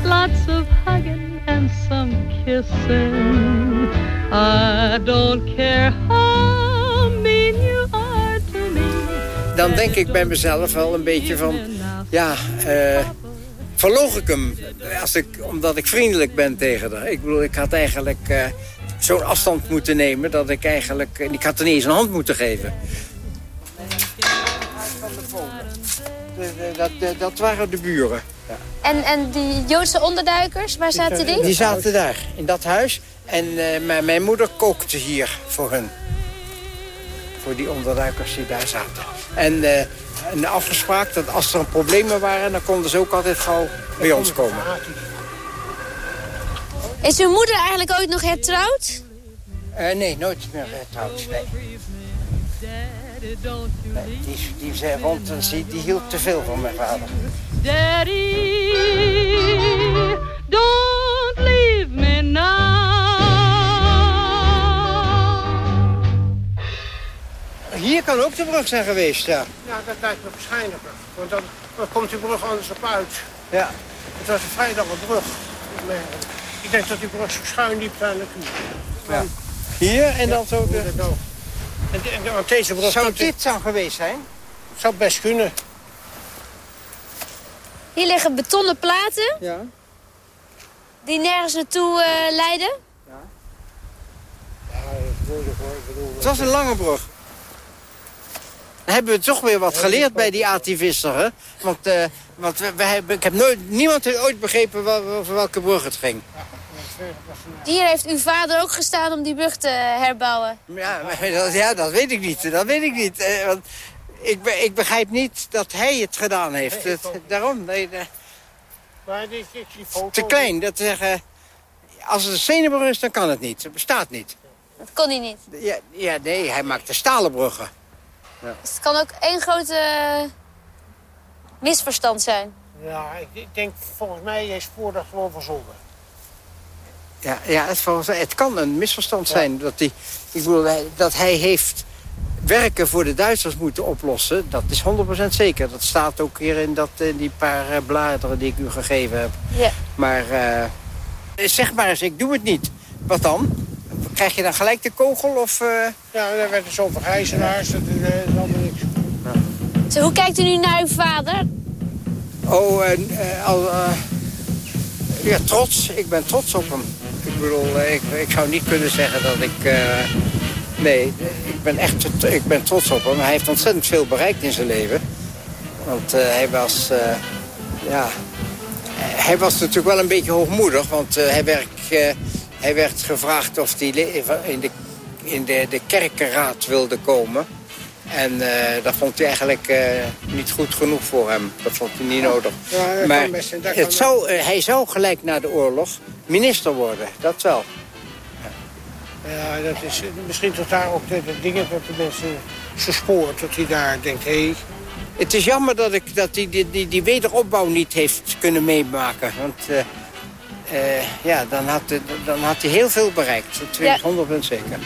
Lots of hugging and some kissing. I don't care how mean you are to me. Dan denk ik bij mezelf wel een beetje van... Ja, eh verloog ik hem als ik, omdat ik vriendelijk ben tegen haar. Ik bedoel, ik had eigenlijk eh, zo'n afstand moeten nemen... dat ik eigenlijk... Ik had er niet eens een hand moeten geven. De- de- Dat, dat waren de buren. En, en die Joodse onderduikers, waar zaten die? Die zaten daar, in dat huis. En eh, mijn, mijn moeder kookte hier voor hun. Voor die onderduikers die daar zaten. En eh, een afgespraak dat als er problemen waren... dan konden ze ook altijd gauw bij ons komen. Is uw moeder eigenlijk ooit nog hertrouwd? Eh, nee, nooit meer. Nee. Nee, die, die, zei rond, die, die hield te veel van mijn vader. Daddy, don't leave me now. Hier kan ook de brug zijn geweest, ja. Ja, dat lijkt me waarschijnlijker. Want dan, dan komt die brug anders op uit. Ja. Het was een vrij lange brug. Ik denk dat die brug zo schuin liep daar naartoe. Ja. Hier en dan zo de... En, de- en, de- want deze brug... Zou dit dan geweest zijn? Zou best kunnen. Hier liggen betonnen platen Ja. die nergens naartoe eh, leiden. Ja, dat is moeilijk hoor. Ik bedoel, Het was een lange brug. Dan hebben we toch weer wat geleerd bij die activisten, hè? Want, eh, want we, we hebben, ik heb nooit, niemand heeft ooit begrepen wel- over welke brug het ging. Hier heeft uw vader ook gestaan om die brug te herbouwen. Ja, dat, ja, dat weet ik niet. Dat weet ik niet. eh, want ik, be- ik begrijp niet dat hij het gedaan heeft. Het- daarom, nee, te klein. Dat te zeggen, als het een stenenbrug is, dan kan het niet. Het bestaat niet. Dat kon hij niet. Ja, ja nee, hij maakte stalen bruggen. Dus het kan ook één grote misverstand zijn. Ja, ik, ik denk volgens mij is voor dat gewoon verzonnen. Ja, ja het, volgens het kan een misverstand zijn. Dat, die, ik bedoel, hij- dat hij heeft werken voor de Duitsers moeten oplossen. Dat is 100% zeker. Dat staat ook hier in, dat, in die paar eh, bladeren die ik u gegeven heb. Ja. Maar eh, zeg maar eens, ik doe het niet. Wat dan? Krijg je dan gelijk de kogel? Of, eh? Ja, daar werd er zoveel gijzelaars. Dat is, eh, is allemaal niks. Zo, hoe kijkt u nu naar uw vader? Oh, eh, al, eh, ja, trots. Ik ben trots op hem. Ik bedoel, eh, ik, ik zou niet kunnen zeggen dat ik... eh, nee, ik ben echt ik ben trots op hem. Hij heeft ontzettend veel bereikt in zijn leven. Want eh, hij was... eh, ja, hij was natuurlijk wel een beetje hoogmoedig. Want eh, hij, werd, eh, hij werd gevraagd of hij in, de, in de, de kerkenraad wilde komen. En eh, dat vond hij eigenlijk eh, niet goed genoeg voor hem. Dat vond hij niet nodig. Ja, maar het zou, eh, hij zou gelijk na de oorlog minister worden. Dat wel. Ja, dat is misschien tot daar ook de, de dingen dat de mensen verspoort. Dat hij daar denkt, hé... Hey, Het is jammer dat, ik, dat hij die, die, die wederopbouw niet heeft kunnen meemaken. Want eh, eh, ja, dan had, hij- dan had hij heel veel bereikt. Dat weet ik 100% zeker.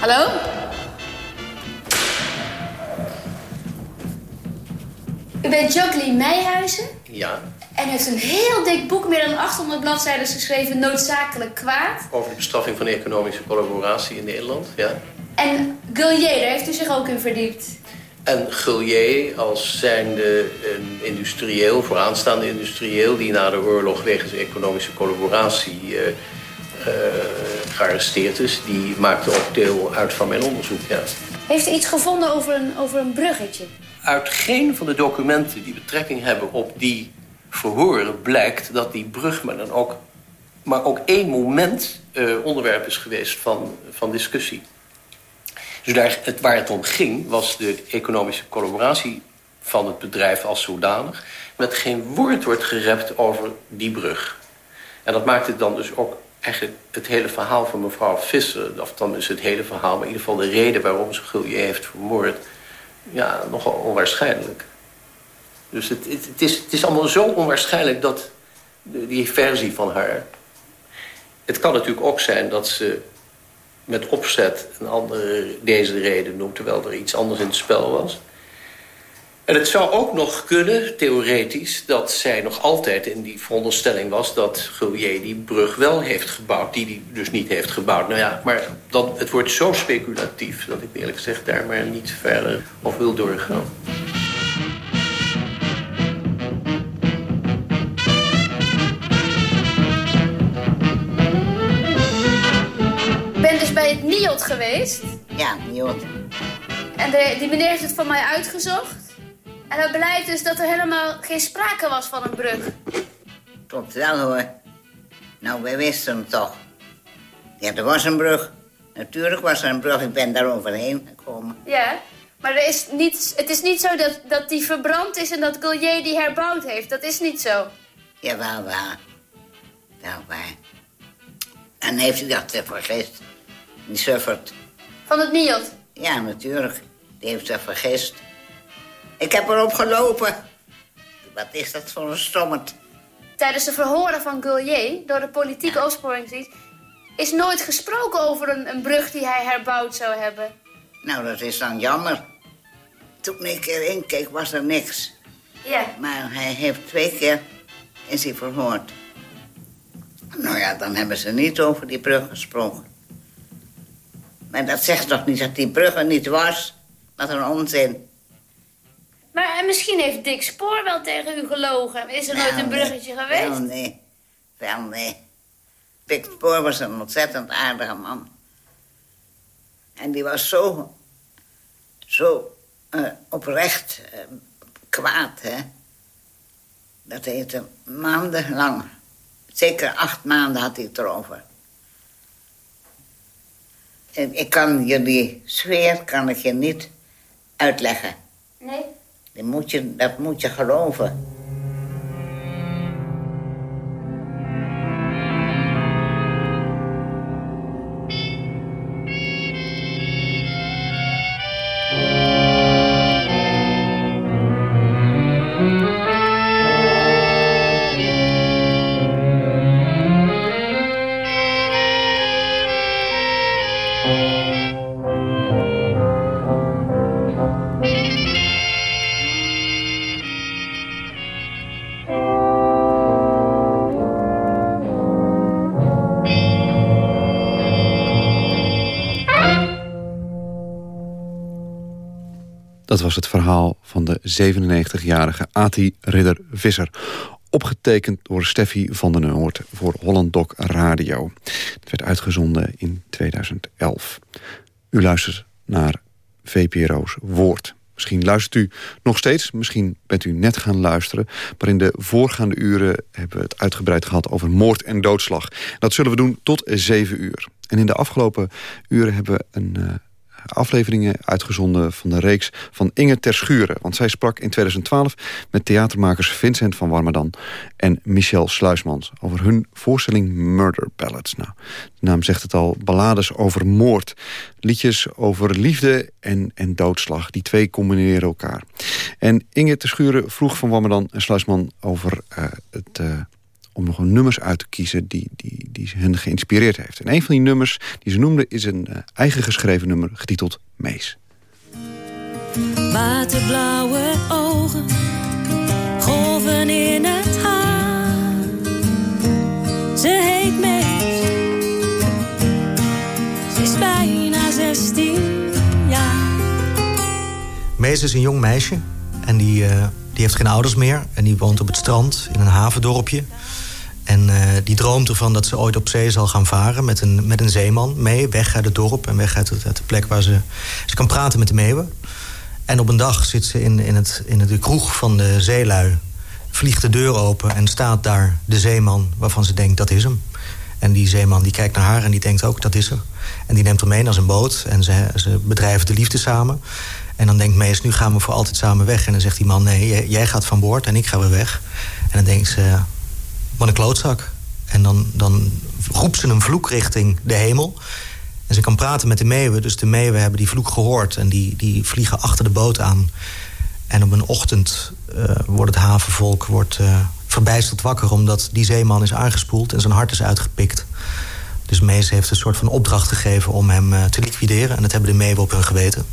Hallo? U bent Jacqueline Meijhuizen Ja, en heeft een heel dik boek, meer dan 800 bladzijden geschreven, Noodzakelijk Kwaad. over de bestraffing van economische collaboratie in Nederland, ja. En Gullier, daar heeft u zich ook in verdiept. En Gullier als zijnde een industrieel, vooraanstaande industrieel... die na de oorlog wegens economische collaboratie eh, eh, gearresteerd is... die maakte ook deel uit van mijn onderzoek, ja. Heeft u iets gevonden over een, over een bruggetje? Uit geen van de documenten die betrekking hebben op die verhoren... blijkt dat die brug maar dan ook, maar ook één moment eh, onderwerp is geweest van, van discussie. Dus het, waar het om ging was de economische collaboratie van het bedrijf als zodanig. Met geen woord wordt gerept over die brug. En dat maakt het dan dus ook eigenlijk het hele verhaal van mevrouw Visser... of dan is het hele verhaal, maar in ieder geval de reden waarom ze Gullier heeft vermoord... ja, nogal onwaarschijnlijk. Dus het, het, is, het is allemaal zo onwaarschijnlijk dat die versie van haar... Het kan natuurlijk ook zijn dat ze met opzet een andere deze reden noemt... terwijl er iets anders in het spel was. En het zou ook nog kunnen, theoretisch, dat zij nog altijd in die veronderstelling was... dat Gullier die brug wel heeft gebouwd, die die dus niet heeft gebouwd. Nou ja, maar dat, het wordt zo speculatief dat ik eerlijk gezegd daar maar niet verder op wil doorgaan. Geweest. Ja, NIOD. En de, die meneer heeft het van mij uitgezocht. En het blijkt dus dat er helemaal geen sprake was van een brug. Klopt wel hoor. Nou, wij wisten het toch. Ja, er was een brug. Natuurlijk was er een brug. Ik ben daar overheen gekomen. Ja, maar er is niet, het is niet zo dat, dat die verbrand is en dat Gullier die herbouwd heeft. Dat is niet zo. Jawel, waar. Wel waar. En heeft u dat zich vergist? Die suffert. Van het NIOD. Ja, natuurlijk. Die heeft zich vergist. Ik heb erop gelopen. Wat is dat voor een stommerd? Tijdens de verhoren van Gullier, door de politieke opsporingsdienst... is nooit gesproken over een, een brug die hij herbouwd zou hebben. Nou, dat is dan jammer. Toen ik erin keek, was er niks. Ja. Maar hij heeft twee keer is hij verhoord. Nou ja, dan hebben ze niet over die brug gesproken. Maar dat zegt toch niet dat die brug er niet was? Wat een onzin. Maar en misschien heeft Dick Spoor wel tegen u gelogen. Is er nooit Wel, een nee. bruggetje Wel geweest? nee. Wel nee. Dick Spoor was een ontzettend aardige man. En die was zo... zo eh, oprecht eh, kwaad, hè. Dat heeft maandenlang... zeker acht maanden had hij het erover. Ik kan je die sfeer kan ik je niet uitleggen. Nee. Die moet je, dat moet je geloven. Was het verhaal van de 97-jarige Ati Ridder Visser. Opgetekend door Steffi van den Noord voor Holland Doc Radio. Het werd uitgezonden in 2011. U luistert naar VPRO's Woord. Misschien luistert u nog steeds, misschien bent u net gaan luisteren... maar in de voorgaande uren hebben we het uitgebreid gehad over moord en doodslag. Dat zullen we doen tot zeven uur. En in de afgelopen uren hebben we een uh, afleveringen uitgezonden van de reeks van Inge Terschuren. Want zij sprak in 2012 met theatermakers Vincent van Warmerdam en Michel Sluismans over hun voorstelling Murder Ballads. Nou, de naam zegt het al, ballades over moord. Liedjes over liefde en, en doodslag. Die twee combineren elkaar. En Inge Terschuren vroeg van Warmerdam en Sluisman over uh, het... Uh, om nog een nummers uit te kiezen die, die, die hen geïnspireerd heeft. En een van die nummers die ze noemde is een uh, eigen geschreven nummer getiteld Mees. Waterblauwe ogen, golven in het haar. Ze heet Mees, ze is bijna 16 jaar. Mees is een jong meisje en die, uh, die heeft geen ouders meer. En die woont op het strand in een havendorpje. En uh, die droomt ervan dat ze ooit op zee zal gaan varen met een, met een zeeman mee. Weg uit het dorp en weg uit, het, uit de plek waar ze... Ze kan praten met de meeuwen. En op een dag zit ze in, in, het, in de kroeg van de zeelui. Vliegt de deur open en staat daar de zeeman waarvan ze denkt dat is hem. En die zeeman die kijkt naar haar en die denkt ook dat is er. En die neemt haar mee naar zijn boot en ze, ze bedrijven de liefde samen. En dan denkt Mees, nu gaan we voor altijd samen weg. En dan zegt die man, nee, jij, jij gaat van boord en ik ga weer weg. En dan denkt ze, wat een klootzak. En dan, dan roept ze een vloek richting de hemel. En ze kan praten met de meeuwen. Dus de meeuwen hebben die vloek gehoord. En die, die vliegen achter de boot aan. En op een ochtend uh, wordt het havenvolk wordt, uh, verbijsterd wakker... omdat die zeeman is aangespoeld en zijn hart is uitgepikt. Dus Mees heeft een soort van opdracht gegeven om hem uh, te liquideren. En dat hebben de meeuwen op hun geweten.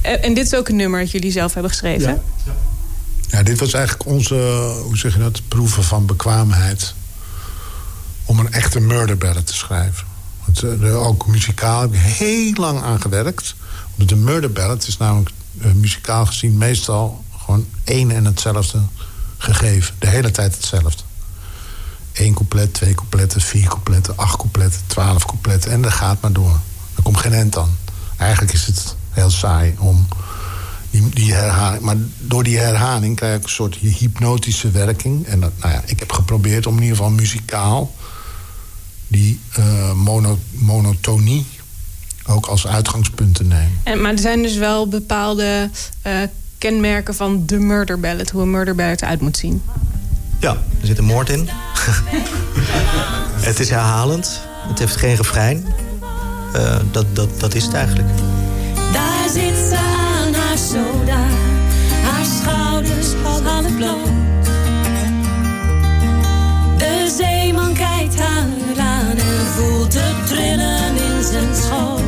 En dit is ook een nummer dat jullie zelf hebben geschreven? Ja. Ja. Dit was eigenlijk onze, hoe zeg je dat, proeven van bekwaamheid. Om een echte murder ballad te schrijven. Want, uh, ook muzikaal heb ik heel lang aan gewerkt. Omdat de murder ballad is namelijk uh, muzikaal gezien meestal gewoon één en hetzelfde gegeven. De hele tijd hetzelfde. Eén couplet, twee coupletten, vier coupletten, acht coupletten, twaalf coupletten. En dat gaat maar door. Er komt geen end aan. Eigenlijk is het heel saai om die, die herhaling. Maar door die herhaling krijg ik een soort hypnotische werking. En dat, nou ja, ik heb geprobeerd om in ieder geval muzikaal... die uh, mono, monotonie ook als uitgangspunt te nemen. En, maar er zijn dus wel bepaalde uh, kenmerken van de murder ballad... hoe een murder ballad uit moet zien. Ja, er zit een moord in. het is herhalend. Het heeft geen refrein. Uh, dat, dat, dat is het eigenlijk. Bloot. De zeeman kijkt haar aan en voelt het trillen in zijn schoot.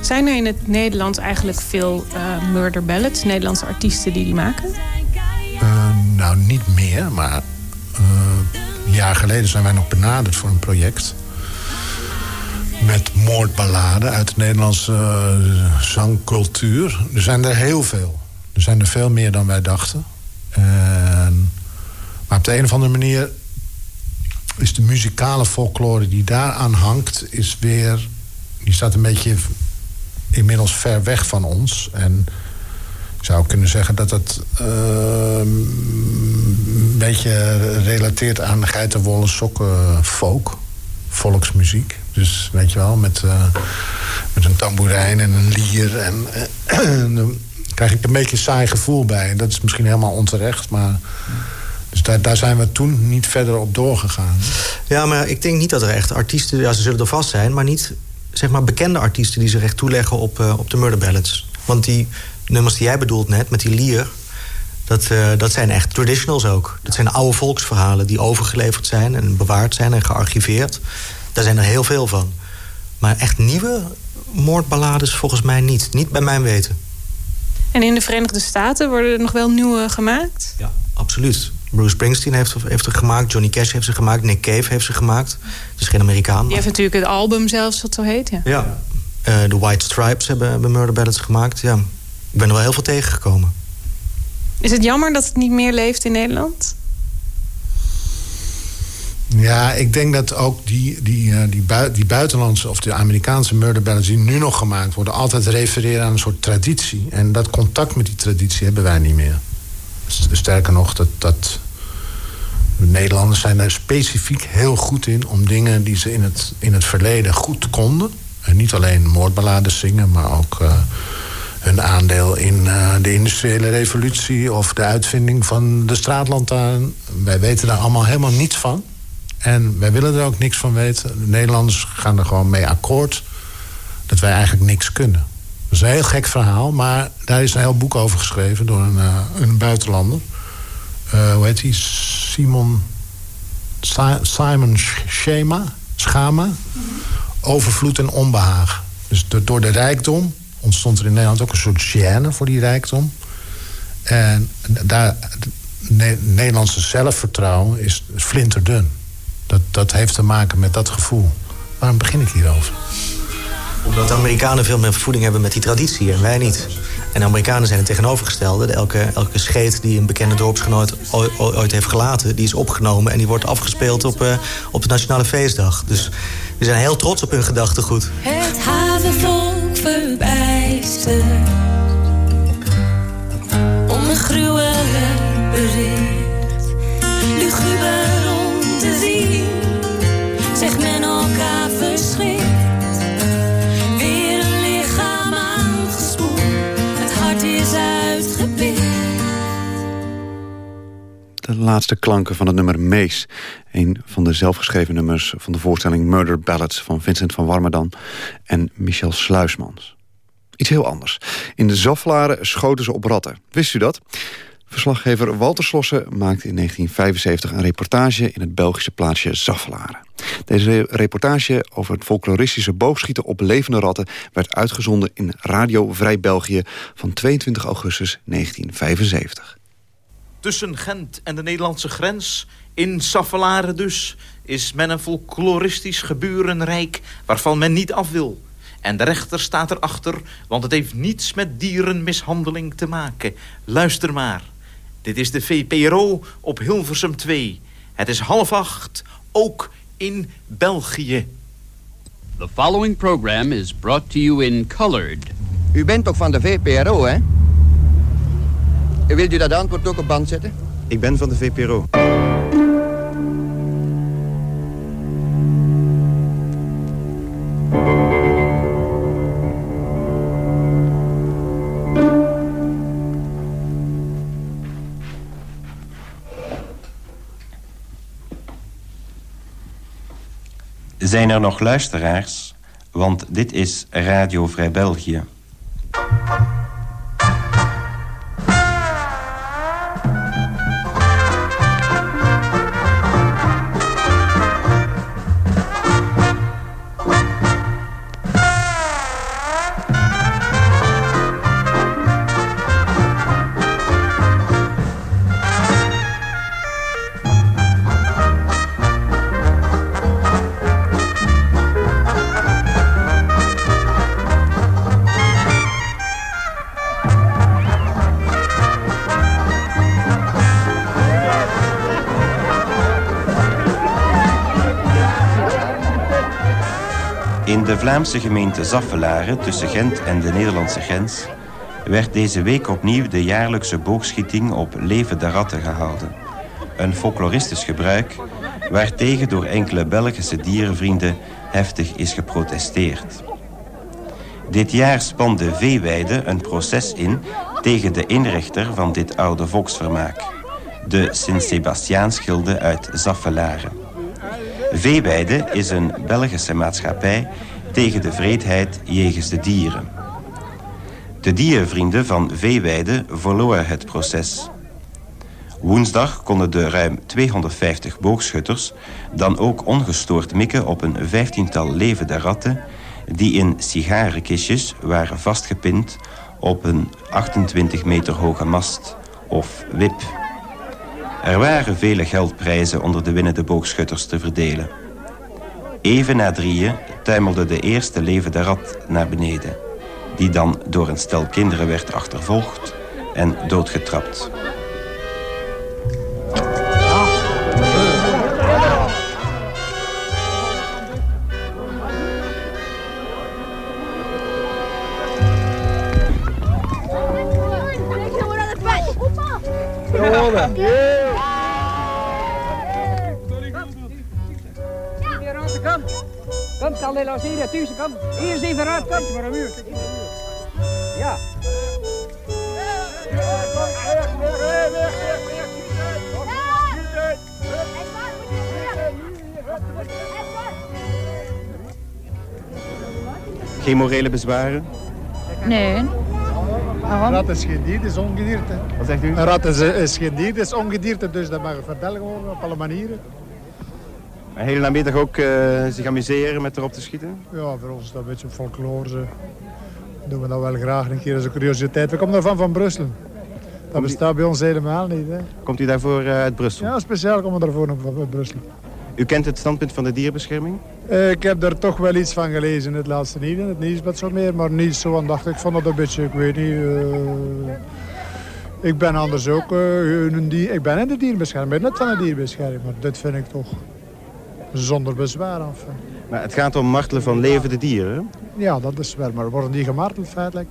Zijn er in het Nederlands eigenlijk veel uh, murder ballads, Nederlandse artiesten die die maken? Uh, nou, niet meer, maar uh, een jaar geleden zijn wij nog benaderd voor een project met moordballaden uit de Nederlandse uh, zangcultuur. Er zijn er heel veel. Er zijn er veel meer dan wij dachten. En, maar op de een of andere manier is de muzikale folklore die daaraan hangt... is weer, die staat een beetje inmiddels ver weg van ons. En ik zou kunnen zeggen dat het uh, een beetje relateert aan geitenwolle sokken folk, volksmuziek. Dus weet je wel, met, uh, met een tamboerijn en een lier. En, krijg ik een beetje een saai gevoel bij. En dat is misschien helemaal onterecht, maar... Dus daar, daar zijn we toen niet verder op doorgegaan. Ja, maar ik denk niet dat er echt artiesten... Ja, ze zullen er vast zijn, maar niet zeg maar, bekende artiesten... die zich echt toeleggen op, uh, op de murder ballads. Want die nummers die jij bedoelt net, met die lier... Dat, uh, dat zijn echt traditionals ook. Dat zijn oude volksverhalen die overgeleverd zijn... en bewaard zijn en gearchiveerd. Daar zijn er heel veel van. Maar echt nieuwe moordballades volgens mij niet. Niet bij mijn weten. En in de Verenigde Staten worden er nog wel nieuwe gemaakt? Ja, absoluut. Bruce Springsteen heeft, heeft ze gemaakt. Johnny Cash heeft ze gemaakt. Nick Cave heeft ze gemaakt. Het is geen Amerikaan. Die heeft natuurlijk het album zelfs, dat zo heet. Ja. ja. Eh, de White Stripes hebben, hebben murder ballads gemaakt. Ja, ik ben er wel heel veel tegengekomen. Is het jammer dat het niet meer leeft in Nederland? Ja, ik denk dat ook die, die, uh, die, die buitenlandse of de Amerikaanse murder ballads die nu nog gemaakt worden, altijd refereren aan een soort traditie. En dat contact met die traditie hebben wij niet meer. Sterker nog, dat, dat de Nederlanders zijn daar specifiek heel goed in om dingen die ze in het, in het verleden goed konden. En niet alleen moordballades zingen, maar ook uh, hun aandeel in uh, de industriële revolutie of de uitvinding van de straatlantaarn. Wij weten daar allemaal helemaal niets van. En wij willen er ook niks van weten. De Nederlanders gaan er gewoon mee akkoord dat wij eigenlijk niks kunnen. Dat is een heel gek verhaal, maar daar is een heel boek over geschreven door een, uh, een buitenlander. Uh, hoe heet hij? Simon. Simon Schema. Schama. Overvloed en onbehagen. Dus door de rijkdom ontstond er in Nederland ook een soort gêne voor die rijkdom. En daar, Nederlandse zelfvertrouwen is flinterdun. Dat, dat heeft te maken met dat gevoel. Waarom begin ik hierover? Omdat de Amerikanen veel meer voeding hebben met die traditie en wij niet. En de Amerikanen zijn het tegenovergestelde. Elke, elke scheet die een bekende dorpsgenoot ooit heeft gelaten... die is opgenomen en die wordt afgespeeld op, uh, op de Nationale Feestdag. Dus we zijn heel trots op hun gedachtegoed. Het havenvolk verbijsterd Om een gruwelijk bericht Luguber Zegt men elkaar verschrikt Weer een Het hart is uitgepikt de laatste klanken van het nummer Mees. Een van de zelfgeschreven nummers van de voorstelling Murder Ballads... van Vincent van Warmerdam en Michel Sluismans. Iets heel anders. In de Zaflaren schoten ze op ratten. Wist u dat? Verslaggever Walter Slossen maakte in 1975 een reportage... in het Belgische plaatsje Zaflaren. Deze reportage over het folkloristische boogschieten op levende ratten... werd uitgezonden in Radio Vrij België van 22 augustus 1975. Tussen Gent en de Nederlandse grens, in Saffelaren dus... is men een folkloristisch geburenrijk waarvan men niet af wil. En de rechter staat erachter, want het heeft niets met dierenmishandeling te maken. Luister maar. Dit is de VPRO op Hilversum 2. Het is half acht, ook in België. The following program is brought to you in colored. U bent toch van de VPRO, hè? Wilt u dat antwoord ook op band zetten? Ik ben van de VPRO. Zijn er nog luisteraars? Want dit is Radio Vrij België. Vlaamse gemeente Zaffelaren tussen Gent en de Nederlandse grens werd deze week opnieuw de jaarlijkse boogschieting op levende ratten gehouden. Een folkloristisch gebruik waartegen door enkele Belgische dierenvrienden heftig is geprotesteerd. Dit jaar spande Veeweide een proces in tegen de inrichter van dit oude volksvermaak, de Sint-Sebastiaansgilde uit Zaffelaren. Veeweide is een Belgische maatschappij tegen de vreedheid jegens de dieren. De dierenvrienden van Veeweide verloren het proces. Woensdag konden de ruim 250 boogschutters dan ook ongestoord mikken op een vijftiental levende ratten die in sigarenkistjes waren vastgepind op een 28 meter hoge mast of wip. Er waren vele geldprijzen onder de winnende boogschutters te verdelen. Even na drieën tuimelde de eerste levende rat naar beneden... die dan door een stel kinderen werd achtervolgd en doodgetrapt. Kom. Los hier, tussen, kom. Hier is even uit, kom. Maar een Ja. Geen morele bezwaren? Nee. Een rat is geen dier, het is ongedierte. Wat zegt u? Een rat is, is geen dier, het is ongedierte, dus dat mag je vertellen gewoon op alle manieren. Een hele namiddag ook eh, zich amuseren met erop te schieten? Ja, voor ons is dat een beetje folklore. doen we dat wel graag een keer als een curiositeit. We komen daarvan van Brussel. Dat bestaat bij ons helemaal niet. Hè. Komt u daarvoor eh, uit Brussel? Ja, speciaal komen we daarvoor uit Brussel. U kent het standpunt van de dierbescherming? Eh, ik heb er toch wel iets van gelezen in het laatste nieuws, in het nieuwsblad zo meer, maar niet zo aandachtig. Ik vond dat een beetje, ik weet niet... ik ben anders ook een dier, ik ben in de dierbescherming, ik ben net van de dierbescherming, maar dit vind ik toch zonder bezwaar af. Maar het gaat om martelen van levende dieren. Ja, dat is wel, maar worden die gemarteld feitelijk?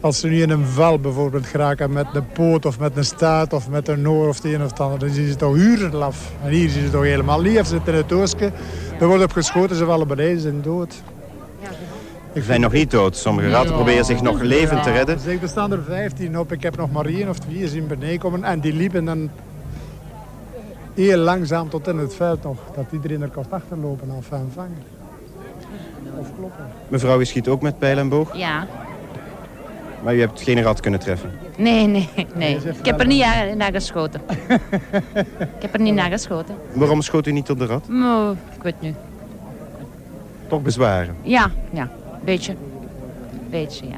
Als ze nu in een val bijvoorbeeld geraken met een poot of met een staart of met een oor of het een of het ander, dan zien ze toch uren af. En hier zien ze toch helemaal niet. Of ze zitten in het doosje, er wordt op geschoten, ze vallen beneden, ze zijn dood. Ze zijn nog niet dood. Sommige ratten Ja. proberen zich nog levend te redden. Zeg, er staan er 15 op. Ik heb nog maar één of twee zien beneden komen. En die liepen dan heel langzaam tot in het veld nog. Dat iedereen er kon achterlopen af en vangen. Of kloppen. Mevrouw, u schiet ook met pijl en boog, Ja. maar u hebt geen rat kunnen treffen. Nee, nee, nee. Ik heb er niet a- naar geschoten. ik heb er niet naar geschoten. Waarom schoot u niet op de rat? Maar, ik weet niet. Toch bezwaren. Ja, ja. Beetje. Beetje, ja.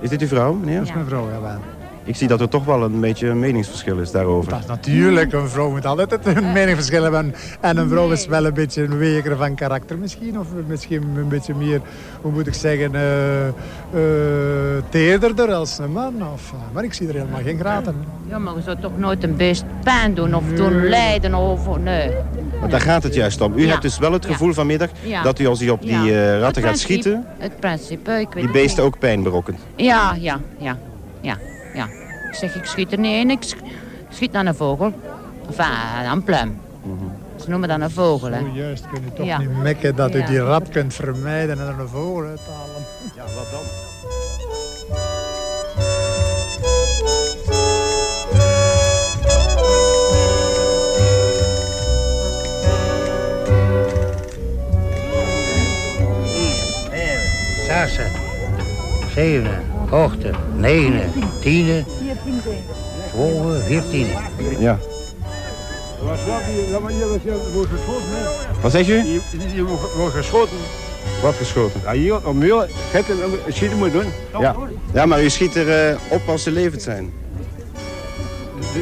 Is dit uw vrouw, meneer? Dat is mijn vrouw, ja wel. Ik zie dat er toch wel een beetje een meningsverschil is daarover. Natuurlijk, een vrouw moet altijd een meningsverschil hebben. En een vrouw is wel een beetje een weker van karakter misschien. Of misschien een beetje meer, hoe moet ik zeggen, eh eh, teerderder als een man. Of, eh, maar ik zie er helemaal geen graad in. Ja, maar je zou toch nooit een beest pijn doen of doen lijden of... Nee. Want daar gaat het juist om. U Ja. hebt dus wel het Ja. gevoel vanmiddag Ja. dat u als u op die ratten gaat schieten, Het principe, ik weet die beesten ook pijn berokkent. Ja, ja, ja, ja, ja. Ik zeg, ik schiet er niet in, ik sch- schiet naar een vogel. Of aan een pluim. Ze noemen dat een vogel, hè. Zo juist, kun je toch Ja. niet mekken dat u die rat kunt vermijden en er een vogel uithalen. Ja, wat dan? Zes, zeven, acht, negen, tien, twaalf, veertien. Ja. Wat zeg je? Je wordt geschoten. Wat geschoten? Ja, hier om muur. Schieten moet doen. Ja. ja, maar u schiet er eh, op als ze levend zijn.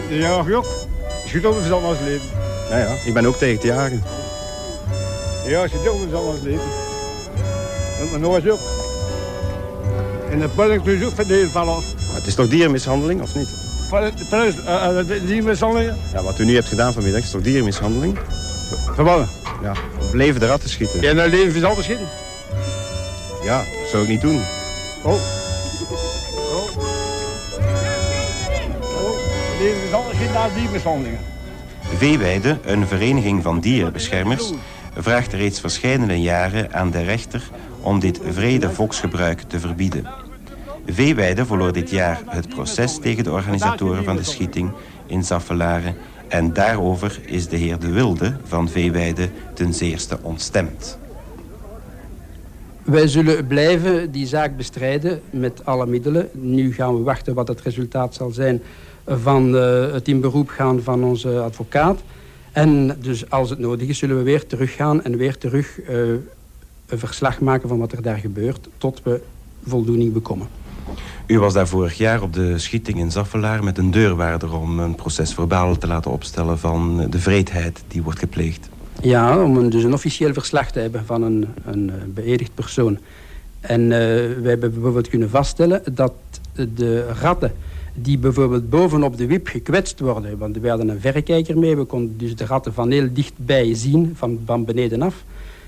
De jager ook. Schiet ook eens anders leven. Ja, ja. Ik ben ook tegen te jagen. Ja, schiet ook eens anders leven. En mijn oor is ook. En de is ook verdelen van ons. Maar het is toch dierenmishandeling, of niet? De pudding, uh, die mishandelingen. Ja, wat u nu hebt gedaan vanmiddag is toch dierenmishandeling? Verbannen. Ja, op levende ratten schieten. Ja, nou leven is anders schieten. Ja, dat zou ik niet doen. Oh. Oh. Oh. Leven is anders schieten naar die mishandelingen. Veeweide, een vereniging van dierenbeschermers, vraagt reeds verschillende jaren aan de rechter om dit vrede volksgebruik te verbieden. Veeweide verloor dit jaar het proces tegen de organisatoren van de schieting in Zaffelaren en daarover is de heer De Wilde van Veeweide ten zeerste ontstemd. Wij zullen blijven die zaak bestrijden met alle middelen. Nu gaan we wachten wat het resultaat zal zijn van eh, het in beroep gaan van onze advocaat. En dus als het nodig is, zullen we weer teruggaan en weer terug eh, een verslag maken van wat er daar gebeurt, tot we voldoening bekomen. U was daar vorig jaar op de schieting in Zaffelaar met een deurwaarder om een proces verbaal te laten opstellen van de vreedheid die wordt gepleegd. Ja, om een, dus een officieel verslag te hebben van een, een eh, beëdigd persoon. En uh, we hebben bijvoorbeeld kunnen vaststellen dat de ratten die bijvoorbeeld bovenop de wip gekwetst worden, want we hadden een verrekijker mee, we konden dus de ratten van heel dichtbij zien, van, van beneden af,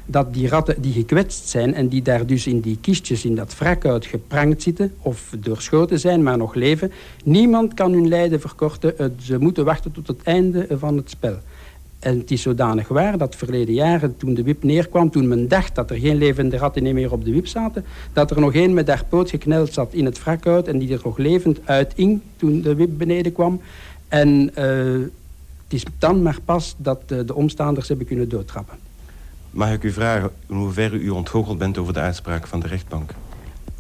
dat die ratten die gekwetst zijn en die daar dus in die kistjes in dat wrakhout geprangt zitten of doorschoten zijn, maar nog leven, niemand kan hun lijden verkorten. Ze moeten wachten tot het einde van het spel. En het is zodanig waar dat verleden jaren, toen de wip neerkwam... toen men dacht dat er geen levende ratten meer op de wip zaten... dat er nog één met haar poot gekneld zat in het wrakhout... en die er nog levend uit ing toen de wip beneden kwam. En uh, het is dan maar pas dat uh, de omstanders hebben kunnen doodtrappen. Mag ik u vragen in hoeverre u ontgoocheld bent over de uitspraak van de rechtbank?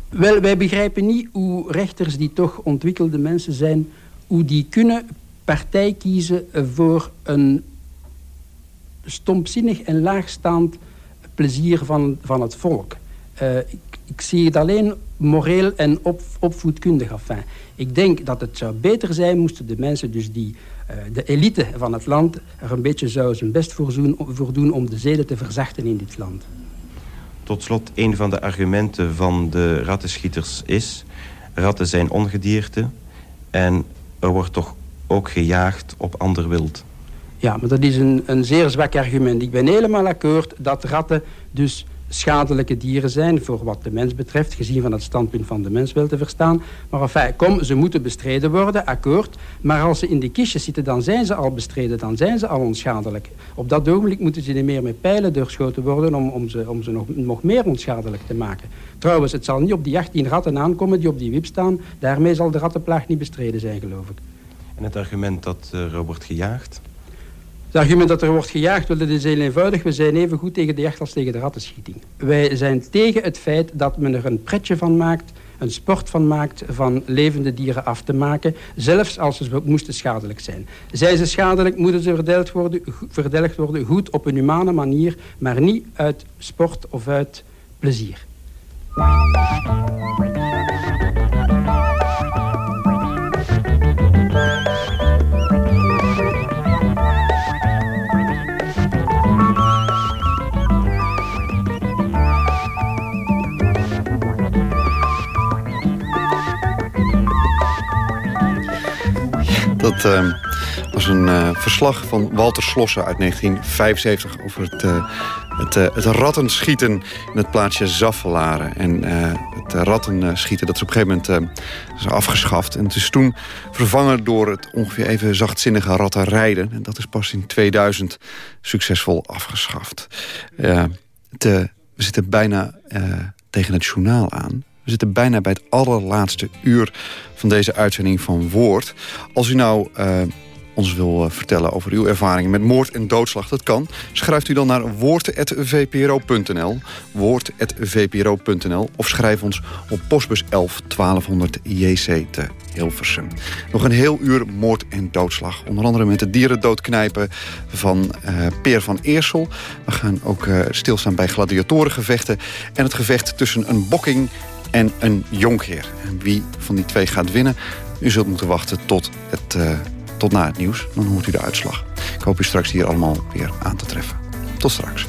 Wel, wij begrijpen niet hoe rechters die toch ontwikkelde mensen zijn... hoe die kunnen partij kiezen voor een stompzinnig en laagstaand plezier van, van het volk. Ik, ik, zie het alleen moreel en op, opvoedkundig. Enfin, ik denk dat het zou beter zijn moesten de mensen, dus die, uh, de elite van het land... er een beetje zou zijn best voor doen, voor doen om de zeden te verzachten in dit land. Tot slot, een van de argumenten van de rattenschieters is... ratten zijn ongedierte en er wordt toch ook gejaagd op ander wild. Ja, maar dat is een, een zeer zwak argument. Ik ben helemaal akkoord dat ratten dus schadelijke dieren zijn... voor wat de mens betreft, gezien van het standpunt van de mens wel te verstaan. Maar enfin, kom, ze moeten bestreden worden, akkoord. Maar als ze in de kistjes zitten, dan zijn ze al bestreden. Dan zijn ze al onschadelijk. Op dat ogenblik moeten ze niet meer met pijlen doorgeschoten worden... om, om ze, om ze nog, nog meer onschadelijk te maken. Trouwens, het zal niet op die 18 ratten aankomen die op die wip staan. Daarmee zal de rattenplaag niet bestreden zijn, geloof ik. En het argument dat uh, er wordt gejaagd? Het argument dat er wordt gejaagd, dat is heel eenvoudig. We zijn even goed tegen de jacht als tegen de rattenschieting. Wij zijn tegen het feit dat men er een pretje van maakt, een sport van maakt, van levende dieren af te maken, zelfs als ze moesten schadelijk zijn. Zijn ze schadelijk, moeten ze verdelgd worden, verdelgd worden goed op een humane manier, maar niet uit sport of uit plezier. Dat uh, was een uh, verslag van Walter Slossen uit 1975... over het, uh, het, het rattenschieten in het plaatsje Zaffelaren. En het rattenschieten, dat is op een gegeven moment is afgeschaft. En het is toen vervangen door het ongeveer even zachtzinnige rattenrijden. En dat is pas in 2000 succesvol afgeschaft. We zitten bijna tegen het journaal aan... We zitten bijna bij het allerlaatste uur van deze uitzending van Woord. Als u nou uh, ons wil uh, vertellen over uw ervaringen met moord en doodslag, dat kan. Schrijft u dan naar woord.vpro.nl, woord.vpro.nl of schrijf ons op postbus 11 1200 JC te Hilversum. Nog een heel uur moord en doodslag. Onder andere met de dierendoodknijpen van uh, Peer van Eersel. We gaan ook stilstaan bij gladiatorengevechten... en het gevecht tussen een bokking en een jonkheer. En wie van die twee gaat winnen, u zult moeten wachten tot, het, uh, tot na het nieuws. Dan hoort u de uitslag. Ik hoop u straks hier allemaal weer aan te treffen. Tot straks.